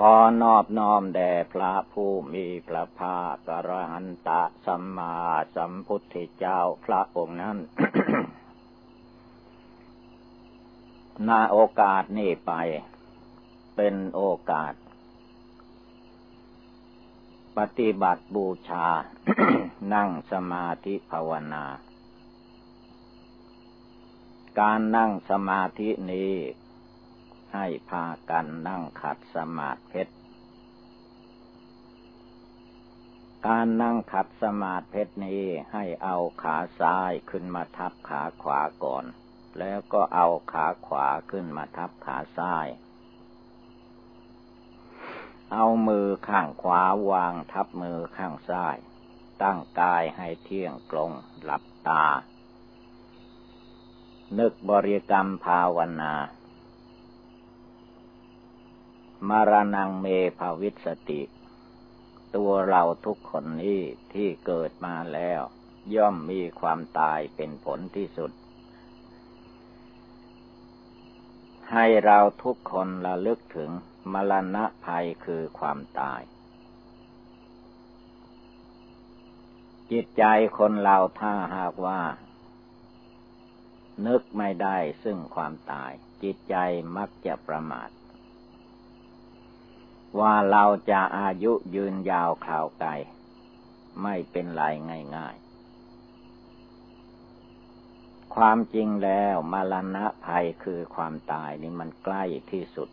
ขอนอบน้อมแด่พระผู้มีพระภาคกรหันตะสัมมาสัมพุทธเจ้าพระองค์นั้นนาโอกาสนี้ไป เป็นโอกาส ปฏิบัติบูชา นั่งสมาธิภาวนา การนั่งสมาธินี้ ให้พากันนั่งขัดสมาธิเพชรการนั่งขัดสมาธิเพชรนี้ให้เอาขาซ้ายขึ้นมาทับขาขวาก่อน แล้วก็เอาขาขวาขึ้นมาทับขาซ้าย เอามือข้างขวาวางทับมือข้างซ้าย ตั้งกายให้เที่ยงตรงหลับตา นึกบริกรรมภาวนา มารานังเมภาวิสติ ตัวเราทุกคนนี้ที่เกิดมาแล้ว ย่อมมีความตายเป็นผลที่สุด ให้เราทุกคนระลึกถึงมรณะภัยคือความตาย จิตใจคนเราถ้าหากว่า นึกไม่ได้ซึ่งความตาย จิตใจมักจะประมาท ว่าเราจะอายุยืนยาวข่าวไกลไม่เป็นไรง่าย ๆ ความจริงแล้วมรณะภัยคือความตายนี่มันใกล้ที่สุด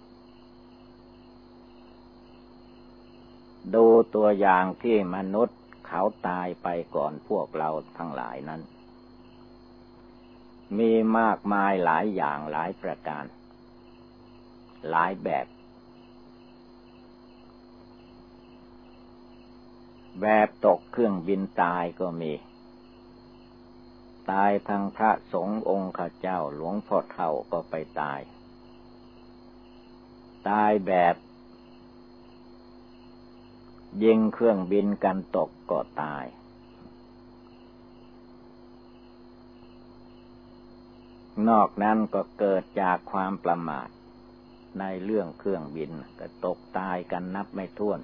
ดูตัวอย่างที่มนุษย์เขาตายไปก่อนพวกเราทั้งหลายนั้น มีมากมายหลายอย่างหลายประการ หลายแบบ แบบตกเครื่องบินตายก็มี ตายทางพระสงฆ์องค์ข้าเจ้าหลวงพ่อเท่าก็ไปตาย ตายแบบยิงเครื่องบินกันตกก็ตาย นอกนั้นก็เกิดจากความประมาท ในเรื่องเครื่องบินก็ตกตายกันนับไม่ถ้วน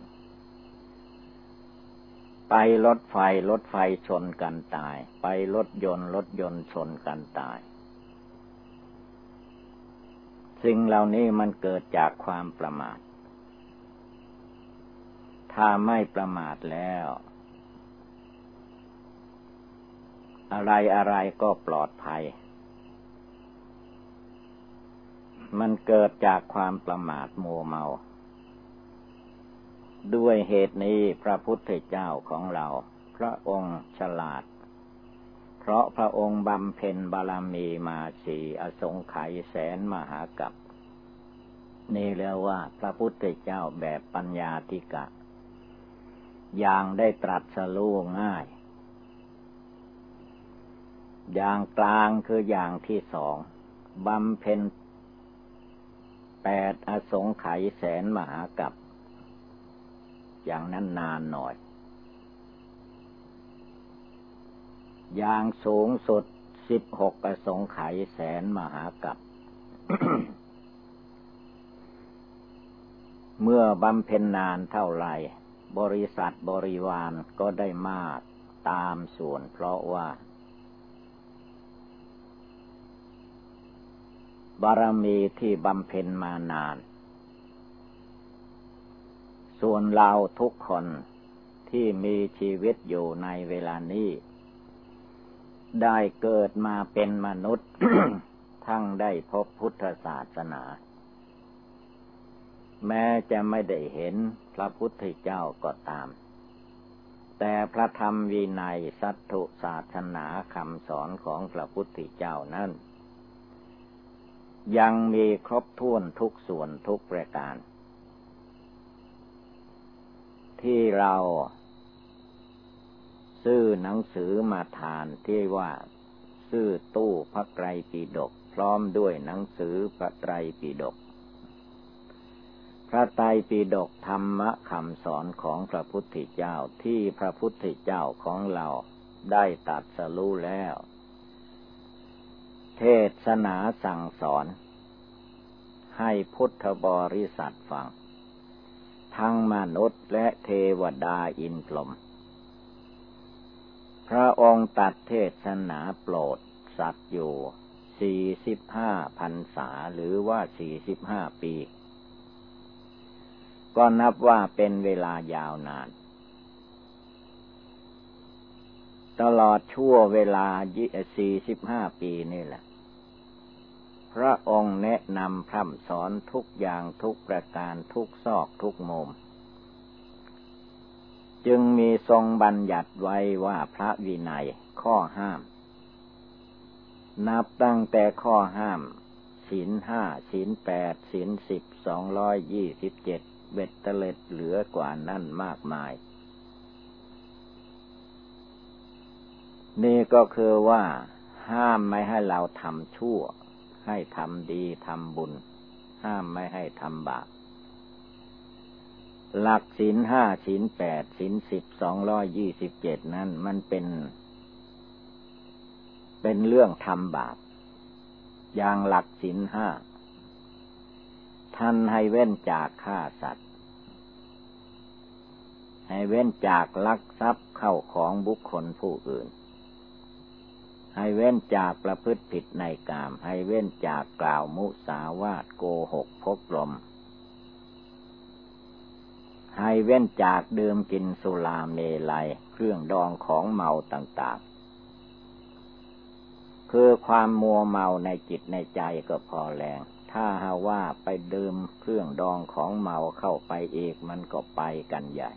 ไปรถไฟรถไฟชนกันตาย ไปรถยนต์รถยนต์ชนกันตาย สิ่งเหล่านี้มันเกิดจากความประมาท ถ้าไม่ประมาทแล้ว อะไรอะไรก็ปลอดภัย มันเกิดจากความประมาทมัวเมา ด้วยเหตุนี้พระพุทธเจ้าของเรา พระองค์ฉลาด เพราะพระองค์บำเพ็ญบารมีมาสีอสงไขยแสนมหากับนี่เรียกว่าพระพุทธเจ้าแบบปัญญาธิกะ อย่างได้ตรัสรู้ง่าย อย่างกลางคืออย่างที่สองบำเพ็ญแปดอสงไขยแสนมหากับ อย่างนั้นนานหน่อย อย่างสูงสุดสิบหกประสงไขยแสนมหากับ เมื่อบำเพ็ญนานเท่าไรบริษัทบริวารก็ได้มากตามส่วนเพราะว่า บารมีที่บำเพ็ญมานาน ส่วนเราทุกคนที่มีชีวิตอยู่ในเวลานี้ ได้เกิดมาเป็นมนุษย์ ทั้งได้พบพุทธศาสนา แม้จะไม่ได้เห็นพระพุทธเจ้าก็ตาม แต่พระธรรมวินัยสัตถุศาสนาคำสอนของพระพุทธเจ้านั้น ยังมีครบถ้วนทุกส่วนทุกประการ ที่เราซื้อหนังสือมาทานที่ว่าซื้อตู้พระไตรปิฎกพร้อมด้วยหนังสือพระไตรปิฎกพระไตรปิฎกธรรมะคำสอนของพระพุทธเจ้าที่พระพุทธเจ้าของเราได้ตัดสรู้แล้ว เทศนาสั่งสอน ให้พุทธบริษัทฟัง ทั้งมนุษย์และเทวดาอินพรหมพระองค์ตัดเทศนาโปรดสัตว์อยู่สี่สิบห้าพันษาหรือว่าสี่สิบห้าปี ก็นับว่าเป็นเวลายาวนาน ตลอดชั่วเวลาสี่สิบห้าปีนี่แหละ ระองค์แนะนำพร่ำสอนทุกอย่างทุกประการทุกซอกทุกมุม จึงมีทรงบัญญัติไว้ว่าพระวินัยข้อห้าม นับตั้งแต่ข้อห้ามศีลห้าศีลแปดศีลสิบสองร้อยยี่สิบเจ็ดเบ็ดเตล็ดเหลือกว่านั่นมากมาย นี่ก็คือว่าห้ามไม่ให้เราทำชั่ว ให้ทำดีทำบุญ ห้ามไม่ให้ทำบาปหลักศีลห้าศีลแปดศีลสิบสองร้อยยี่สิบเจ็ดนั้น มันเป็น เป็นเรื่องทำบาป อย่างหลักศีลห้าท่านให้เว้นจากฆ่าสัตว์ ให้เว้นจากลักทรัพย์เข้าของบุคคลผู้อื่น ให้เว้นจากประพฤติผิดในกาม ให้เว้นจากกล่าวมุสาวาทโกหกพบลม ให้เว้นจากดื่มกินสุราเมลัย เครื่องดองของเมาต่าง ๆ คือความมัวเมาในจิตในใจก็พอแรง ถ้าหาว่าไปดื่มเครื่องดองของเมาเข้าไปอีกมันก็ไปกันใหญ่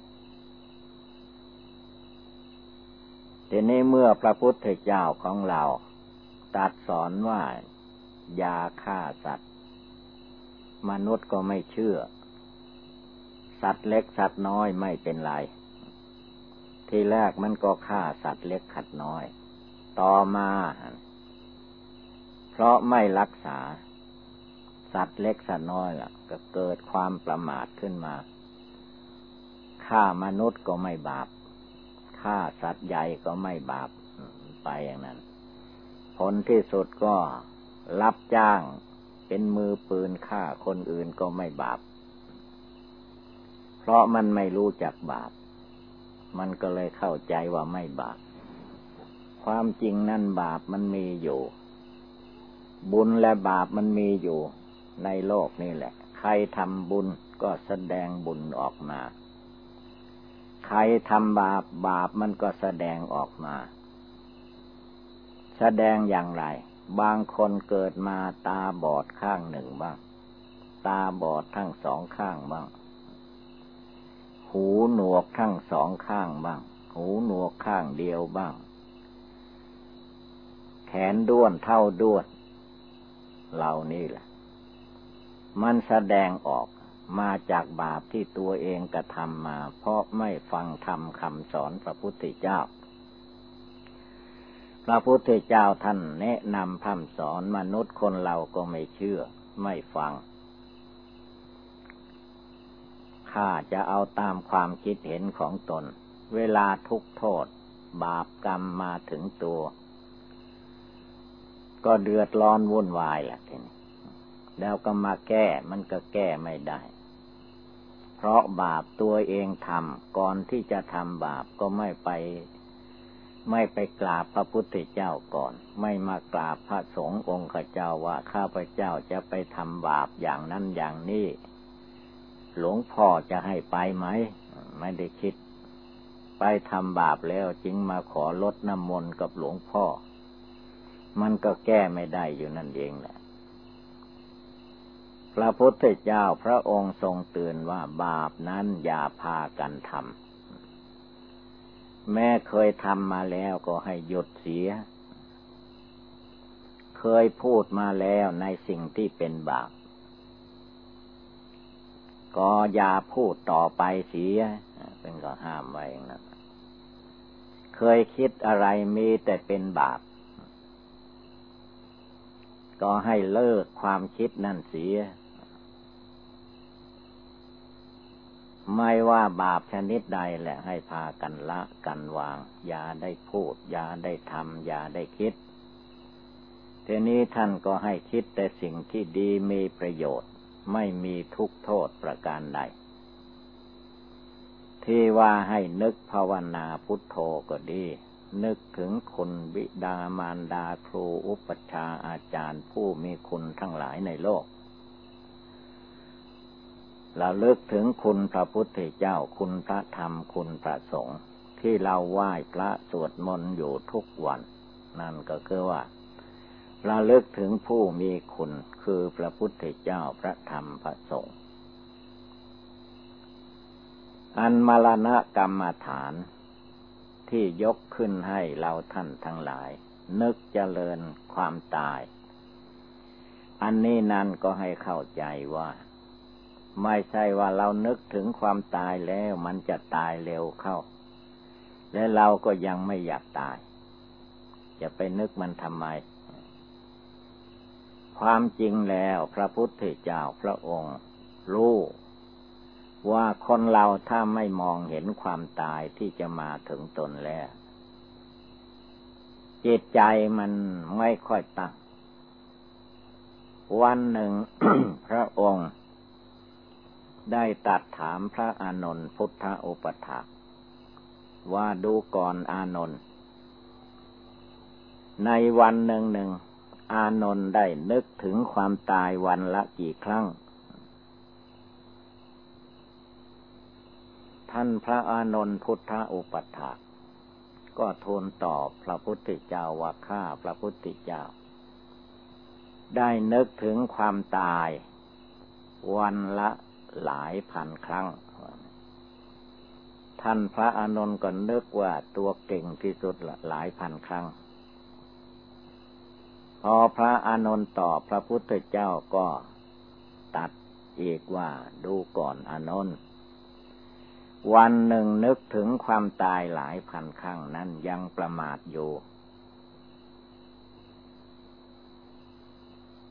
ทีนี้เมื่อพระพุทธเจ้าของเราตัดสอนว่า ยาฆ่าสัตว์ มนุษย์ก็ไม่เชื่อ สัตว์เล็กสัตว์น้อยไม่เป็นไร ทีแรกมันก็ฆ่าสัตว์เล็กขัดน้อย ต่อมา เพราะไม่รักษา สัตว์เล็กสัตว์น้อยล่ะ ก็เกิดความประมาทขึ้นมาฆ่ามนุษย์ก็ไม่บาป ฆ่าสัตว์ใหญ่ก็ไม่บาปไปอย่างนั้น ผลที่สุดก็รับจ้างเป็นมือปืนฆ่าคนอื่นก็ไม่บาป เพราะมันไม่รู้จักบาป มันก็เลยเข้าใจว่าไม่บาป ความจริงนั่นบาปมันมีอยู่ บุญและบาปมันมีอยู่ในโลกนี่แหละ ใครทำบุญก็แสดงบุญออกมา ใครทำบาปบาปมันก็แสดงออกมา แสดงอย่างไร บางคนเกิดมาตาบอดข้างหนึ่งบ้าง ตาบอดทั้งสองข้างบ้าง หูหนวกทั้งสองข้างบ้าง หูหนวกข้างเดียวบ้าง แขนด้วนเท่าด้วนเหล่านี้แหละ มันแสดงออก มาจากบาปที่ตัวเองกระทำมา เพราะไม่ฟังธรรมคำสอนพระพุทธเจ้า พระพุทธเจ้าท่านแนะนำคำสอนมนุษย์คนเราก็ไม่เชื่อ ไม่ฟังข้าจะเอาตามความคิดเห็นของตน เวลาทุกโทษ บาปกรรมมาถึงตัว ก็เดือดร้อนวุ่นวายแหละทีนี้แล้วก็มาแก้มันก็แก้ไม่ได้ เพราะบาปตัวเองทำก่อนที่จะทำบาปก็ไม่ไป ไม่ไปกราบพระพุทธเจ้าก่อน ไม่มากราบพระสงฆ์องค์เจ้าว่าข้าพเจ้าจะไปทำบาปอย่างนั้นอย่างนี้หลวงพ่อจะให้ไปไหม ไม่ได้คิด ไปทำบาปแล้วจึงมาขอลดน้ำมนต์กับหลวงพ่อ มันก็แก้ไม่ได้อยู่นั่นเองแหละ พระพุทธเจ้าพระองค์ทรงเตือนว่าบาปนั้นอย่าพากันทำแม่เคยทำมาแล้วก็ให้หยุดเสีย เคยพูดมาแล้วในสิ่งที่เป็นบาป ก็อย่าพูดต่อไปเสีย เป็นก็ห้ามไว้อย่างนั้นเคยคิดอะไรมีแต่เป็นบาปก็ให้เลิกความคิดนั่นเสีย ไม่ว่าบาปชนิดใดแหละให้พากันละกันวาง อย่าได้พูด อย่าได้ทำอย่าได้คิดทีนี้ท่านก็ให้คิดแต่สิ่งที่ดีมีประโยชน์ ไม่มีทุกโทษประการใด ที่ว่าให้นึกภาวนาพุทโธก็ดี นึกถึงคุณบิดามารดาครูอุปชาอาจารย์ผู้มีคุณทั้งหลายในโลก ราเลิกถึงคุณพระพุทธเจ้าคุณพระธรรมคุณพระสงฆ์ที่เราไหว้พระสวดมนต์อยู่ทุกวัน นั่นก็คือว่าระลึกถึงผู้มีคุณคือพระพุทธเจ้าพระธรรมพระสงฆ์อันมรณะกรรมฐานที่ยกขึ้นให้เราท่านทั้งหลาย นึกเจริญความตาย อันนี้นั่นก็ให้เข้าใจว่า ไม่ใช่ว่าเรานึกถึงความตายแล้ว มันจะตายเร็วเข้า และเราก็ยังไม่อยากตาย จะไปนึกมันทำไม ความจริงแล้วพระพุทธเจ้าพระองค์รู้ว่าคนเราถ้าไม่มองเห็นความตายที่จะมาถึงตนแล้วจิตใจมันไม่ค่อยตั้ง วันหนึ่งพระองค์ ได้ตัดถามพระอานนท์พุทธโอปถาว่าดูก่อนอานนท์ในวันหนึ่งหนึ่งอานนท์ได้นึกถึงความตายวันละกี่ครั้ง ท่านพระอานนท์พุทธโอปถาก็ทูลตอบพระพุทธเจ้าว่าข้าพระพุทธเจ้า ได้นึกถึงความตายวันละ หลายพันครั้ง ท่านพระอานนท์ก็นึกว่าตัวเก่งที่สุดหลายพันครั้ง พอพระอานนท์ตอบพระพุทธเจ้าก็ตัดอีกว่าดูก่อนอานนท์วันหนึ่งนึกถึงความตายหลายพันครั้งนั้นยังประมาทอยู่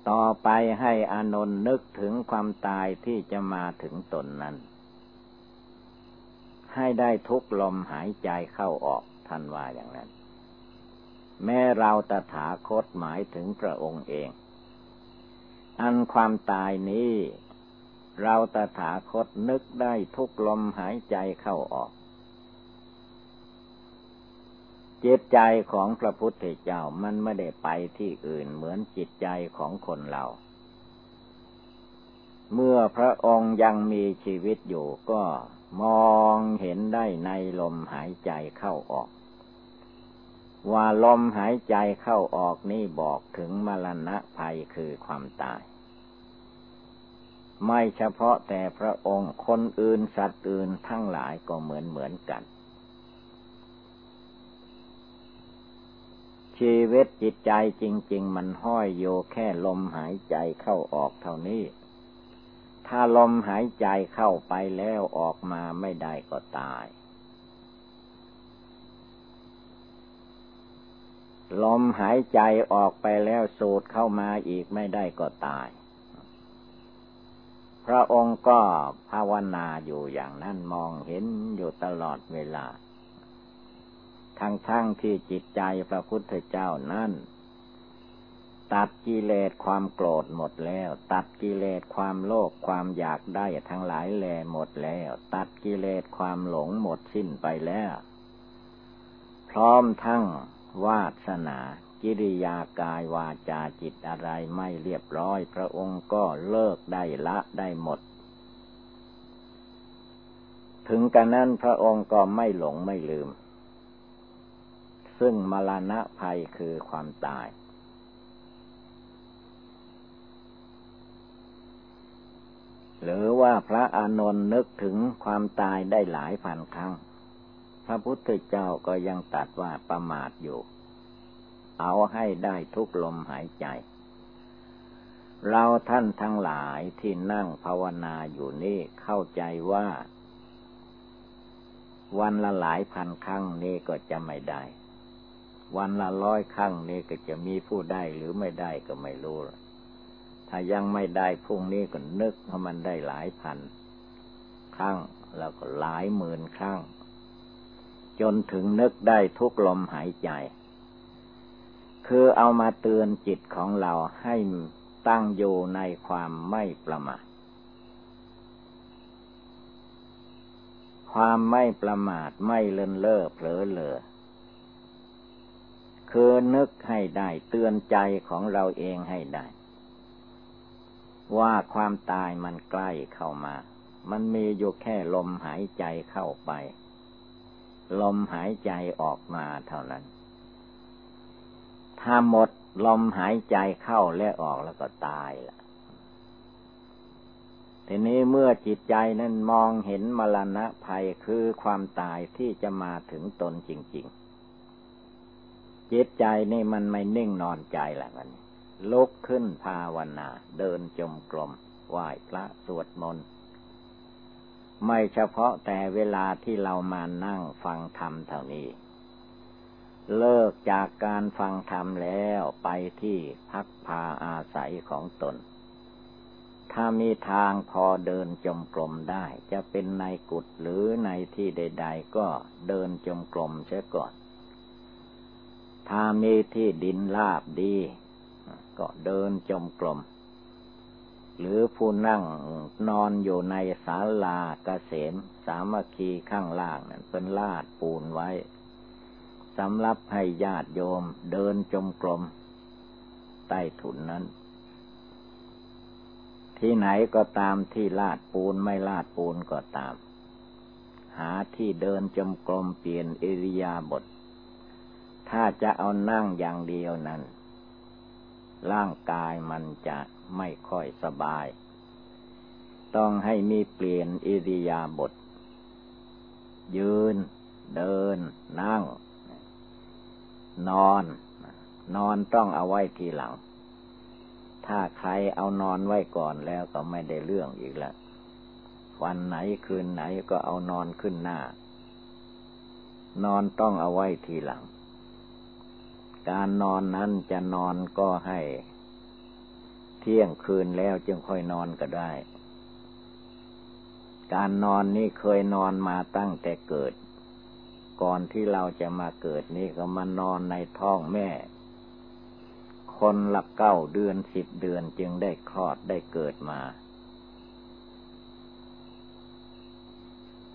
ต่อไปให้อานนท์นึกถึงความตายที่จะมาถึงตนนั้น ให้ได้ทุกลมหายใจเข้าออกท่านว่าอย่างนั้น แม้เราตถาคตหมายถึงพระองค์เอง อันความตายนี้ เราตถาคตนึกได้ทุกลมหายใจเข้าออก จิตใจของพระพุทธเจ้ามันไม่ได้ไปที่อื่นเหมือนจิตใจของคนเรา เมื่อพระองค์ยังมีชีวิตอยู่ก็มองเห็นได้ในลมหายใจเข้าออก ว่าลมหายใจเข้าออกนี่บอกถึงมรณะภัยคือความตาย ไม่เฉพาะแต่พระองค์คนอื่นสัตว์อื่นทั้งหลายก็เหมือนเหมือนกัน ชีวิตจิตใจจริง ๆ มันห้อยโยแค่ลมหายใจเข้าออกเท่านี้ ถ้าลมหายใจเข้าไปแล้วออกมาไม่ได้ก็ตาย ลมหายใจออกไปแล้วสูดเข้ามาอีกไม่ได้ก็ตาย พระองค์ก็ภาวนาอยู่อย่างนั้นมองเห็นอยู่ตลอดเวลา ทั้งๆทที่จิตใจพระพุทธเจ้านั้นตัดกิเลสความโกรธหมดแล้ว ตัดกิเลสความโลภความอยากได้ทั้งหลายแลหมดแล้ว ตัดกิเลสความหลงหมดสิ้นไปแล้ว พร้อมทั้งวาสนากิริยากายวาจาจิตอะไรไม่เรียบร้อย พระองค์ก็เลิกได้ละได้หมด ถึงกันนั้นพระองค์ก็ไม่หลงไม่ลืม ซึ่งมรณะภัยคือความตาย หรือว่าพระอานนท์นึกถึงความตายได้หลายพันครั้ง พระพุทธเจ้าก็ยังตัดว่าประมาทอยู่ เอาให้ได้ทุกลมหายใจ เราท่านทั้งหลายที่นั่งภาวนาอยู่นี่เข้าใจว่าวันละหลายพันครั้งนี้ก็จะไม่ได้ วันละร้อยครั้งนี้ก็จะมีผู้ได้หรือไม่ได้ก็ไม่รู้ ถ้ายังไม่ได้พรุ่งนี้ก็นึกว่ามันได้หลายพัน ครั้งแล้วก็หลายหมื่นครั้ง จนถึงนึกได้ทุกลมหายใจ คือเอามาเตือนจิตของเราให้ตั้งอยู่ในความไม่ประมาทความไม่ประมาทไม่เลินเล่อเผลอเลอ คือนึกให้ได้ เตือนใจของเราเองให้ได้ ว่าความตายมันใกล้เข้ามา มันมีอยู่แค่ลมหายใจเข้าไป ลมหายใจออกมาเท่านั้น ถ้าหมดลมหายใจเข้าและออกแล้วก็ตายละทีนี้เมื่อจิตใจนั้นมองเห็นมรณะภัยคือความตายที่จะมาถึงตนจริง ๆ จิตใจนี่มันไม่นิ่งนอนใจแหละมันลุกขึ้นภาวนา เดินจมกลมไหว้พระสวดมนต์ไม่เฉพาะแต่เวลาที่เรามานั่งฟังธรรมเท่านี้ เลิกจากการฟังธรรมแล้วไปที่พักพาอาศัยของตน ถ้ามีทางพอเดินจมกลมได้ จะเป็นในกุฏหรือในที่ใด ๆ ก็เดินจมกลมเสียก่อน ถ้ามีที่ดินลาบดี ก็เดินจมกลม หรือผู้นั่งนอนอยู่ในศาลาเกษม สามัคคีข้างล่างนั้นเป็นลาดปูนไว้สำหรับให้ญาติโยมเดินจมกลม ใต้ถุนนั้น ที่ไหนก็ตามที่ลาดปูนไม่ลาดปูนก็ตาม หาที่เดินจมกลมเปลี่ยนเอริยาบท ถ้าจะเอานั่งอย่างเดียวนั้น ร่างกายมันจะไม่ค่อยสบาย ต้องให้มีเปลี่ยนอิริยาบถยืน เดิน นั่ง นอน นอนต้องเอาไว้ทีหลัง ถ้าใครเอานอนไว้ก่อนแล้วก็ไม่ได้เรื่องอีกแล้ววันไหนคืนไหนก็เอานอนขึ้นหน้า นอนต้องเอาไว้ทีหลัง การนอนนั้นจะนอนก็ให้ เที่ยงคืนแล้วจึงค่อยนอนก็ได้ การนอนนี่เคยนอนมาตั้งแต่เกิด ก่อนที่เราจะมาเกิดนี่ก็มานอนในท้องแม่ คนละเก้าเดือนสิบเดือนจึงได้คลอดได้เกิดมา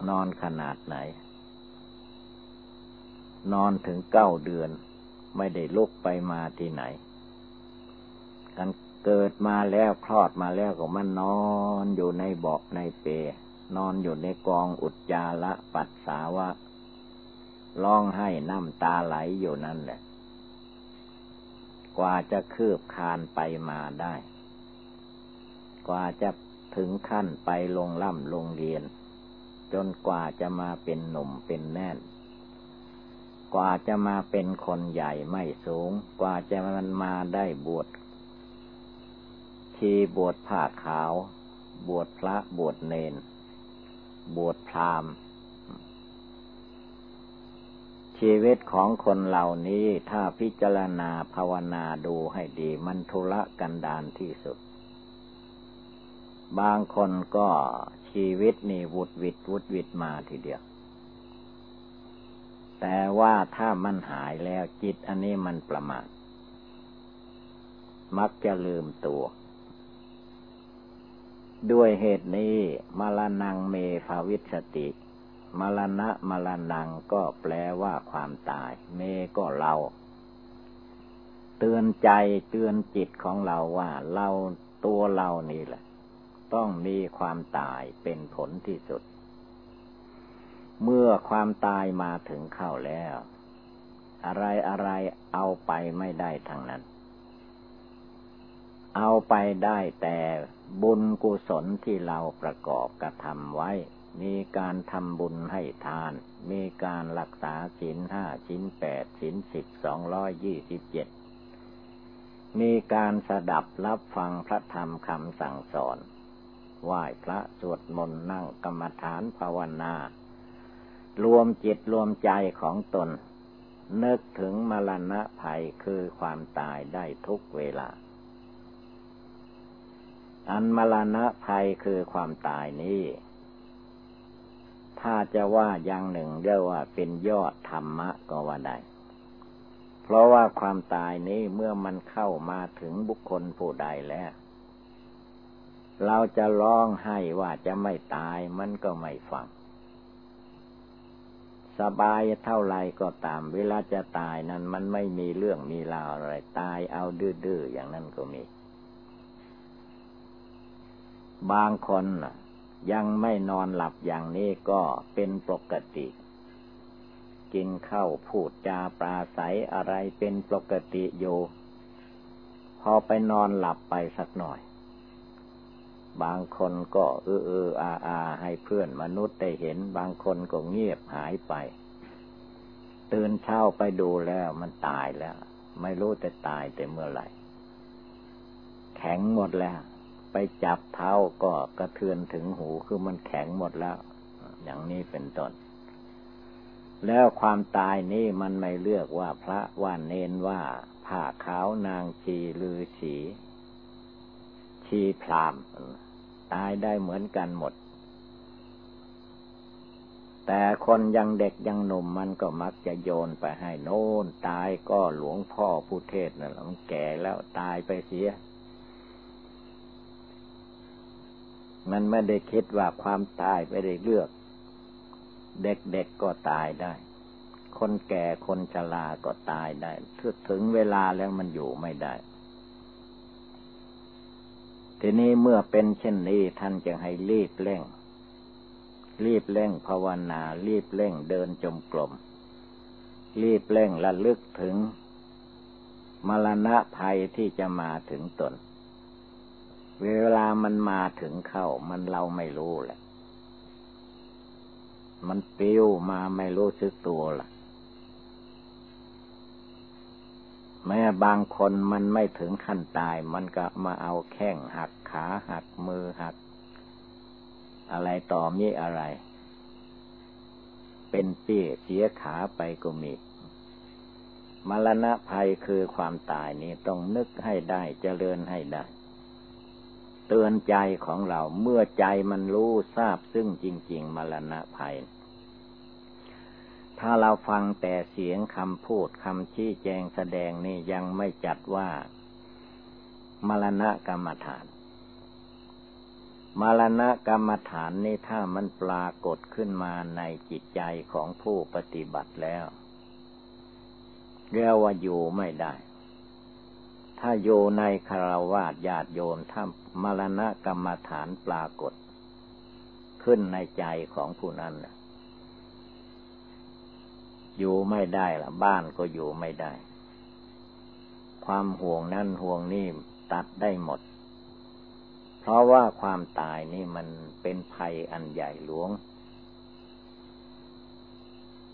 นอนขนาดไหนนอนถึงเก้าเดือน ไม่ได้ลุกไปมาที่ไหน กันเกิดมาแล้วคลอดมาแล้วก็มันนอนอยู่ในเบาะในเปนอนอยู่ในกองอุจจาระปัสสาวะร้องให้น้ำตาไหลอยู่นั่นแหละ กว่าจะคืบคานไปมาได้ กว่าจะถึงขั้นไปลงล่ำลงเรียน จนกว่าจะมาเป็นหนุ่มเป็นแน่น กว่าจะมาเป็นคนใหญ่ไม่สูง กว่าจะมันมาได้บวชทีบวชผ้าขาว บวชพระบวชเนน บวชพราหมณ์ ชีวิตของคนเหล่านี้ถ้าพิจารณาภาวนาดูให้ดีมันทุระกันดานที่สุด บางคนก็ชีวิตนี่วุดวิดวุดวิดมาทีเดียว แต่ว่าถ้ามันหายแล้วจิตอันนี้มันประมาทมักจะลืมตัว ด้วยเหตุนี้มรณงเมภาวิสติมรณะมรณังก็แปลว่าความตาย เมก็เรา เตือนใจเตือนจิตของเราว่า เราตัวเรานี่แหละ ต้องมีความตายเป็นผลที่สุด เมื่อความตายมาถึงเข้าแล้ว อะไรอะไรเอาไปไม่ได้ทั้งนั้น เอาไปได้แต่บุญกุศลที่เราประกอบกระทำไว้ มีการทำบุญให้ทาน มีการรักษาศีลห้าศีลแปดศีลสิบสองร้อยยี่สิบเจ็ดมีการสดับรับฟังพระธรรมคำสั่งสอน ไหว้พระสวดมนต์นั่งกรรมฐานภาวนา รวมจิตรวมใจของตน นึกถึงมรณะภัยคือความตายได้ทุกเวลา อันมรณะภัยคือความตายนี้ ถ้าจะว่าอย่างหนึ่งเรียกว่าเป็นยอดธรรมะก็ว่าได้ เพราะว่าความตายนี้เมื่อมันเข้ามาถึงบุคคลผู้ใดแล้วเราจะร้องให้ว่าจะไม่ตายมันก็ไม่ฟัง สบายเท่าไรก็ตาม เวลาจะตายนั้นมันไม่มีเรื่องมีราวอะไร ตายเอาดื้อๆอย่างนั้นก็มี บางคนยังไม่นอนหลับอย่างนี้ก็เป็นปกติ กินข้าวพูดจาปราศัยอะไรเป็นปกติอยู่ พอไปนอนหลับไปสักหน่อย บางคนก็เออเอออาอาให้เพื่อนมนุษย์ได้เห็น บางคนก็เงียบหายไป ตื่นเช้าไปดูแล้วมันตายแล้ว ไม่รู้แต่ตายแต่เมื่อไหร่ แข็งหมดแล้ว ไปจับเท้าก็กระเทือนถึงหูคือมันแข็งหมดแล้ว อย่างนี้เป็นต้นแล้วความตายนี่มันไม่เลือกว่าพระว่าเนนว่าผ้าขาวนางชีลือฉีชีพราม ตายได้เหมือนกันหมด แต่คนยังเด็กยังหนุ่มมันก็มักจะโยนไปให้โน่นตายก็หลวงพ่อผู้เทศนั่นแหละมันแก่แล้วตายไปเสีย มันไม่ได้คิดว่าความตายไม่ได้เลือก เด็กๆกก็ตายได้ คนแก่คนชราก็ตายได้ถึงเวลาแล้วมันอยู่ไม่ได้ ทีนี้เมื่อเป็นเช่นนี้ท่านจะให้รีบเร่ง รีบเร่งภาวนา รีบเร่งเดินจมกลม รีบเร่งระลึกถึง มรณะภัยที่จะมาถึงตน เวลามันมาถึงเข้า มันเราไม่รู้แหละ มันปิ้วมาไม่รู้สึกตัวล่ะแม้บางคนมันไม่ถึงขั้นตาย มันก็มาเอาแข้งหัก ขาหักมือหัก อะไรต่อมีอะไร เป็นเปี้ยเสียขาไปก็มีมรณะภัยคือความตายนี้ต้องนึกให้ได้เจริญให้ได้ เตือนใจของเราเมื่อใจมันรู้ทราบซึ่งจริง ๆมรณะภัย ถ้าเราฟังแต่เสียงคำพูดคำชี้แจงแสดงนี่ยังไม่จัดว่ามรณะกรรมฐาน มรณะกรรมฐานนี่ถ้ามันปรากฏขึ้นมาในจิตใจของผู้ปฏิบัติแล้วเรียกว่าอยู่ไม่ได้ ถ้าอยู่ในคารวาสญาติโยมถ้ามรณะกรรมฐานปรากฏ ขึ้นในใจของผู้นั้นอยู่ไม่ได้ละบ้านก็อยู่ไม่ได้ ความห่วงนั่นห่วงนี่ตัดได้หมด เพราะว่าความตายนี่มันเป็นภัยอันใหญ่หลวง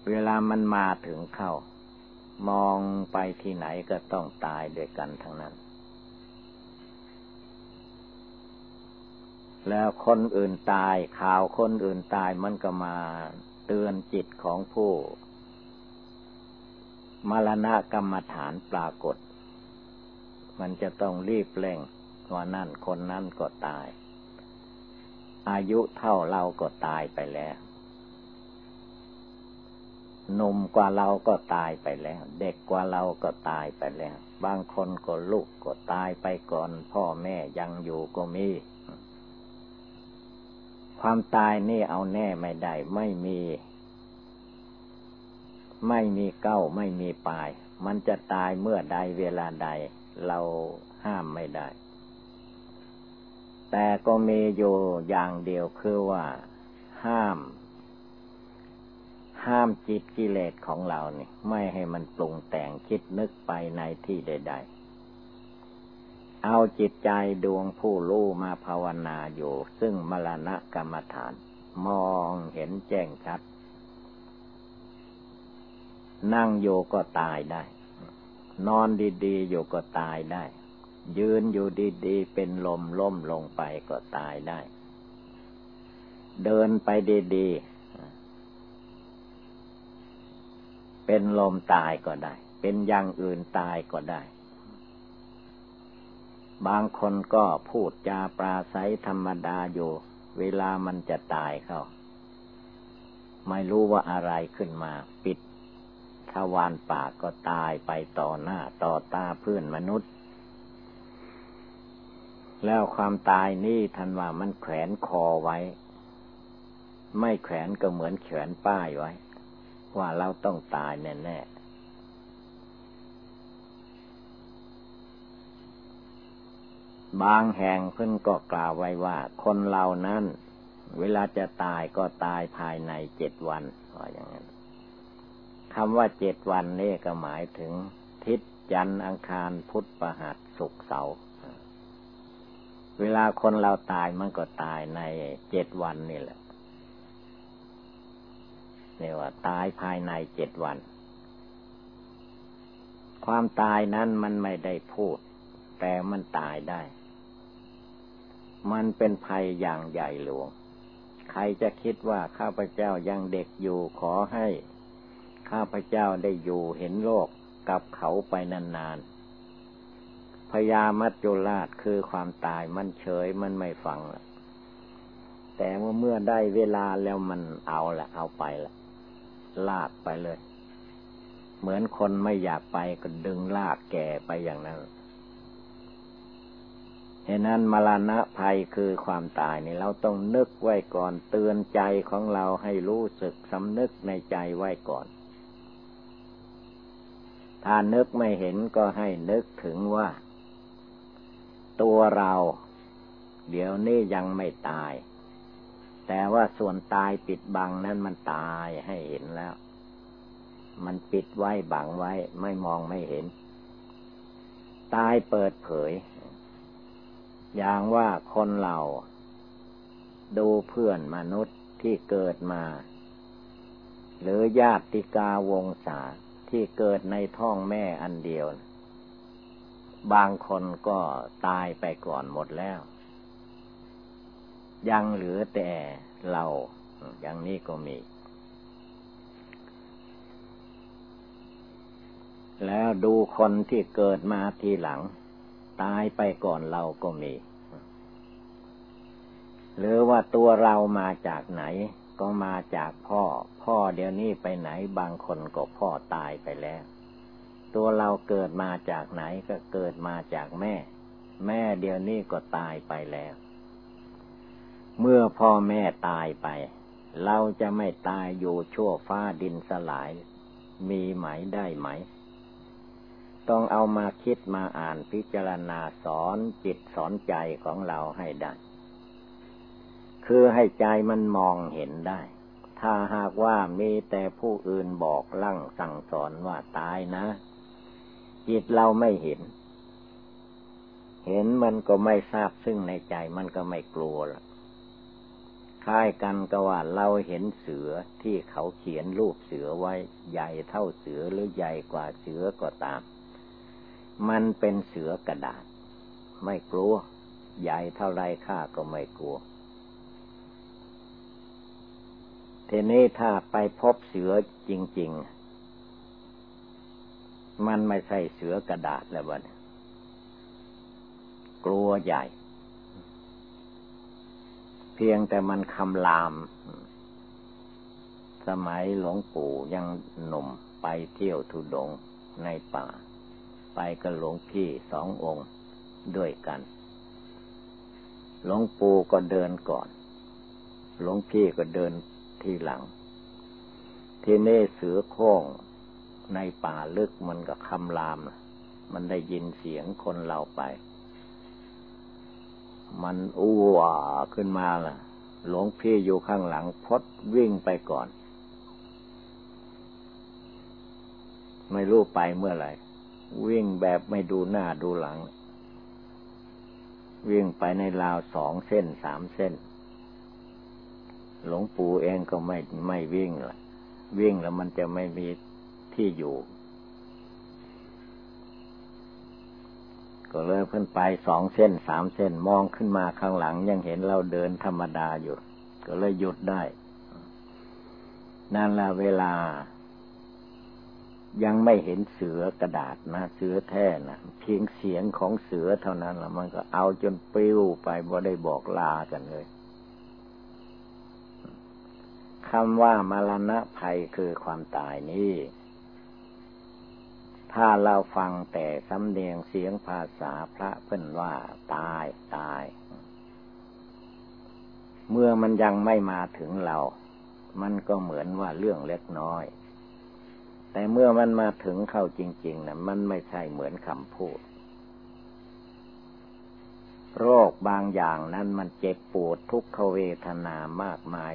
เวลามันมาถึงเข้า มองไปที่ไหนก็ต้องตายด้วยกันทั้งนั้น แล้วคนอื่นตายข่าวคนอื่นตายมันก็มาเตือนจิตของผู้มรณะกรรมฐานปรากฏ มันจะต้องรีบเร่ง ว่านั่นคนนั้นก็ตาย อายุเท่าเราก็ตายไปแล้วหนุ่มกว่าเราก็ตายไปแล้ว เด็กกว่าเราก็ตายไปแล้ว บางคนก็ลูกก็ตายไปก่อน พ่อแม่ยังอยู่ก็มี ความตายนี่เอาแน่ไม่ได้ ไม่มี ไม่มีเก้าไม่มีปลาย มันจะตายเมื่อใดเวลาใด เราห้ามไม่ได้ แต่ก็มีอยู่อย่างเดียวคือว่า ห้าม ห้ามจิตกิเลสของเราเนี่ยไม่ให้มันปรุงแต่งคิดนึกไปในที่ใด ๆ เอาจิตใจดวงผู้รู้มาภาวนาอยู่ ซึ่งมรณะกรรมฐาน มองเห็นแจ้งชัด นั่งโยก็ตายได้ นอนดีๆ อยู่ก็ตายได้ ยืนอยู่ดีๆ เป็นลมล้มลงไปก็ตายได้ เดินไปดีๆ เป็นลมตายก็ได้ เป็นอย่างอื่นตายก็ได้ บางคนก็พูดจาปราศัยธรรมดาอยู่ เวลามันจะตายเขาไม่รู้ว่าอะไรขึ้นมา ปิดทวารปากก็ตายไปต่อหน้า ต่อตาเพื่อนมนุษย์ แล้วความตายนี่ทันว่ามันแขวนคอไว้ ไม่แขวนก็เหมือนแขวนป้ายไว้ ว่าเราต้องตายแน่ๆบางแห่งเพิ่นก็กล่าวไว้ว่า คนเรานั้น เวลาจะตายก็ตายภายในเจ็ดวันว่าอย่างนั้นคำว่าเจ็ดวันนี่ก็หมายถึง ทิศจันทร์อังคารพุธประหัสศุกเสาร์ เวลาคนเราตายมันก็ตายในเจ็ดวันนี่แหละนี่ว่าตายภายในเจ็ดวัน ความตายนั้นมันไม่ได้พูด แต่มันตายได้ มันเป็นภัยอย่างใหญ่หลวง ใครจะคิดว่าข้าพเจ้ายังเด็กอยู่ขอให้ ข้าพเจ้าได้อยู่เห็นโลกกับเขาไปนานๆ พญามัจจุราชคือความตายมันเฉยมันไม่ฟังละแต่ว่าเมื่อได้เวลาแล้วมันเอาละเอาไปละลากไปเลย เหมือนคนไม่อยากไปก็ดึงลากแก่ไปอย่างนั้นเหตุนั้นมรณะภัยคือความตายนี่เราต้องนึกไว้ก่อนเตือนใจของเราให้รู้สึกสำนึกในใจไว้ก่อน ถ้านึกไม่เห็นก็ให้นึกถึงว่า ตัวเรา เดี๋ยวนี้ยังไม่ตาย แต่ว่าส่วนตายปิดบังนั้นมันตายให้เห็นแล้ว มันปิดไว้บังไว้ไม่มองไม่เห็น ตายเปิดเผย อย่างว่าคนเราดูเพื่อนมนุษย์ที่เกิดมา หรือญาติกาวงศาที่เกิดในท้องแม่อันเดียว บางคนก็ตายไปก่อนหมดแล้ว ยังเหลือแต่เราอย่างนี้ก็มี แล้วดูคนที่เกิดมาทีหลัง ตายไปก่อนเราก็มี หรือว่าตัวเรามาจากไหน ก็มาจากพ่อ พ่อเดี๋ยวนี้ไปไหนบางคนก็พ่อตายไปแล้ว ตัวเราเกิดมาจากไหนก็เกิดมาจากแม่ แม่เดี๋ยวนี้ก็ตายไปแล้ว เมื่อพ่อแม่ตายไป เราจะไม่ตายอยู่ชั่วฟ้าดินสลาย มีไหมได้ไหม ต้องเอามาคิดมาอ่านพิจารณาสอนจิตสอนใจของเราให้ได้คือให้ใจมันมองเห็นได้ ถ้าหากว่ามีแต่ผู้อื่นบอกลั่งสั่งสอนว่าตายนะ จิตเราไม่เห็น เห็นมันก็ไม่ทราบซึ่งในใจมันก็ไม่กลัวละคล้ายกันก็ว่าเราเห็นเสือที่เขาเขียนรูปเสือไว้ ใหญ่เท่าเสือหรือใหญ่กว่าเสือก็ตาม มันเป็นเสือกระดาษ ไม่กลัว ใหญ่เท่าไรข้าก็ไม่กลัวทีนี้ถ้าไปพบเสือจริง ๆ มันไม่ใช่เสือกระดาษแล้ววะกลัวใหญ่ เพียงแต่มันคำลาม สมัยหลวงปู่ยังหนุ่มไปเที่ยวทุดงในป่า ไปกับหลวงพี่สององค์ด้วยกัน หลวงปู่ก็เดินก่อน หลวงพี่ก็เดินทีหลัง ทีนี้เสือโค้ง ในป่าลึกมันก็คำราม มันได้ยินเสียงคนเราไป มันอ้วขึ้นมาล่ะ หลวงพี่อยู่ข้างหลังพดวิ่งไปก่อน ไม่รู้ไปเมื่อไหร่ วิ่งแบบไม่ดูหน้าดูหลัง วิ่งไปในราวสองเส้นสามเส้น หลวงปู่เองก็ไม่ไม่วิ่งล่ะวิ่งแล้วมันจะไม่มี ที่อยู่ ก็เลยขึ้นไปสองเส้นสามเส้นมองขึ้นมาข้างหลัง ยังเห็นเราเดินธรรมดาอยู่ ก็เลยหยุดได้นั่นละเวลา ยังไม่เห็นเสือกระดาษนะ เสือแท้นะเพียงเสียงของเสือเท่านั้นละมันก็เอาจนปลิวไปบ่ได้บอกลากันเลยคำว่ามรณะภัยคือความตายนี้ ถ้าเราฟังแต่สำเนียงเสียงภาษาพระเพิ่นว่า ตายตาย เมื่อมันยังไม่มาถึงเรา มันก็เหมือนว่าเรื่องเล็กน้อย แต่เมื่อมันมาถึงเข้าจริง ๆนะมันไม่ใช่เหมือนคำพูด โรคบางอย่างนั้นมันเจ็บปวดทุกขเวทนามากมาย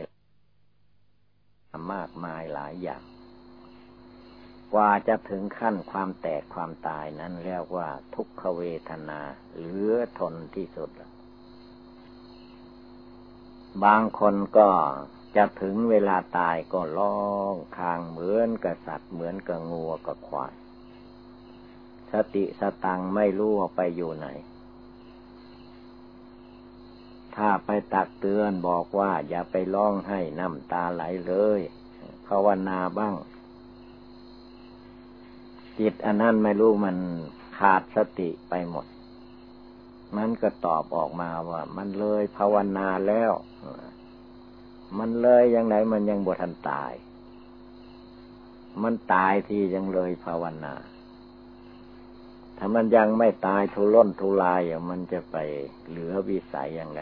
มากมายหลายอย่าง กว่าจะถึงขั้นความแตกความตายนั้นเรียกว่าทุกขเวทนาเหลือทนที่สุด บางคนก็จะถึงเวลาตายก็ร้องคางเหมือนกับสัตว์เหมือนกับงัวกับควาย สติสตังไม่รู้ว่าไปอยู่ไหน ถ้าไปตักเตือนบอกว่าอย่าไปร้องให้น้ำตาไหลเลยภาวนาบ้าง จิตอันนั้นไม่รู้มันขาดสติไปหมด มันก็ตอบออกมาว่า มันเลยภาวนาแล้ว มันเลยยังไงมันยังบวทันตาย มันตายที่ยังเลยภาวนา ถ้ามันยังไม่ตายทุล้นทุลายมันจะไปเหลือวิสัยยังไง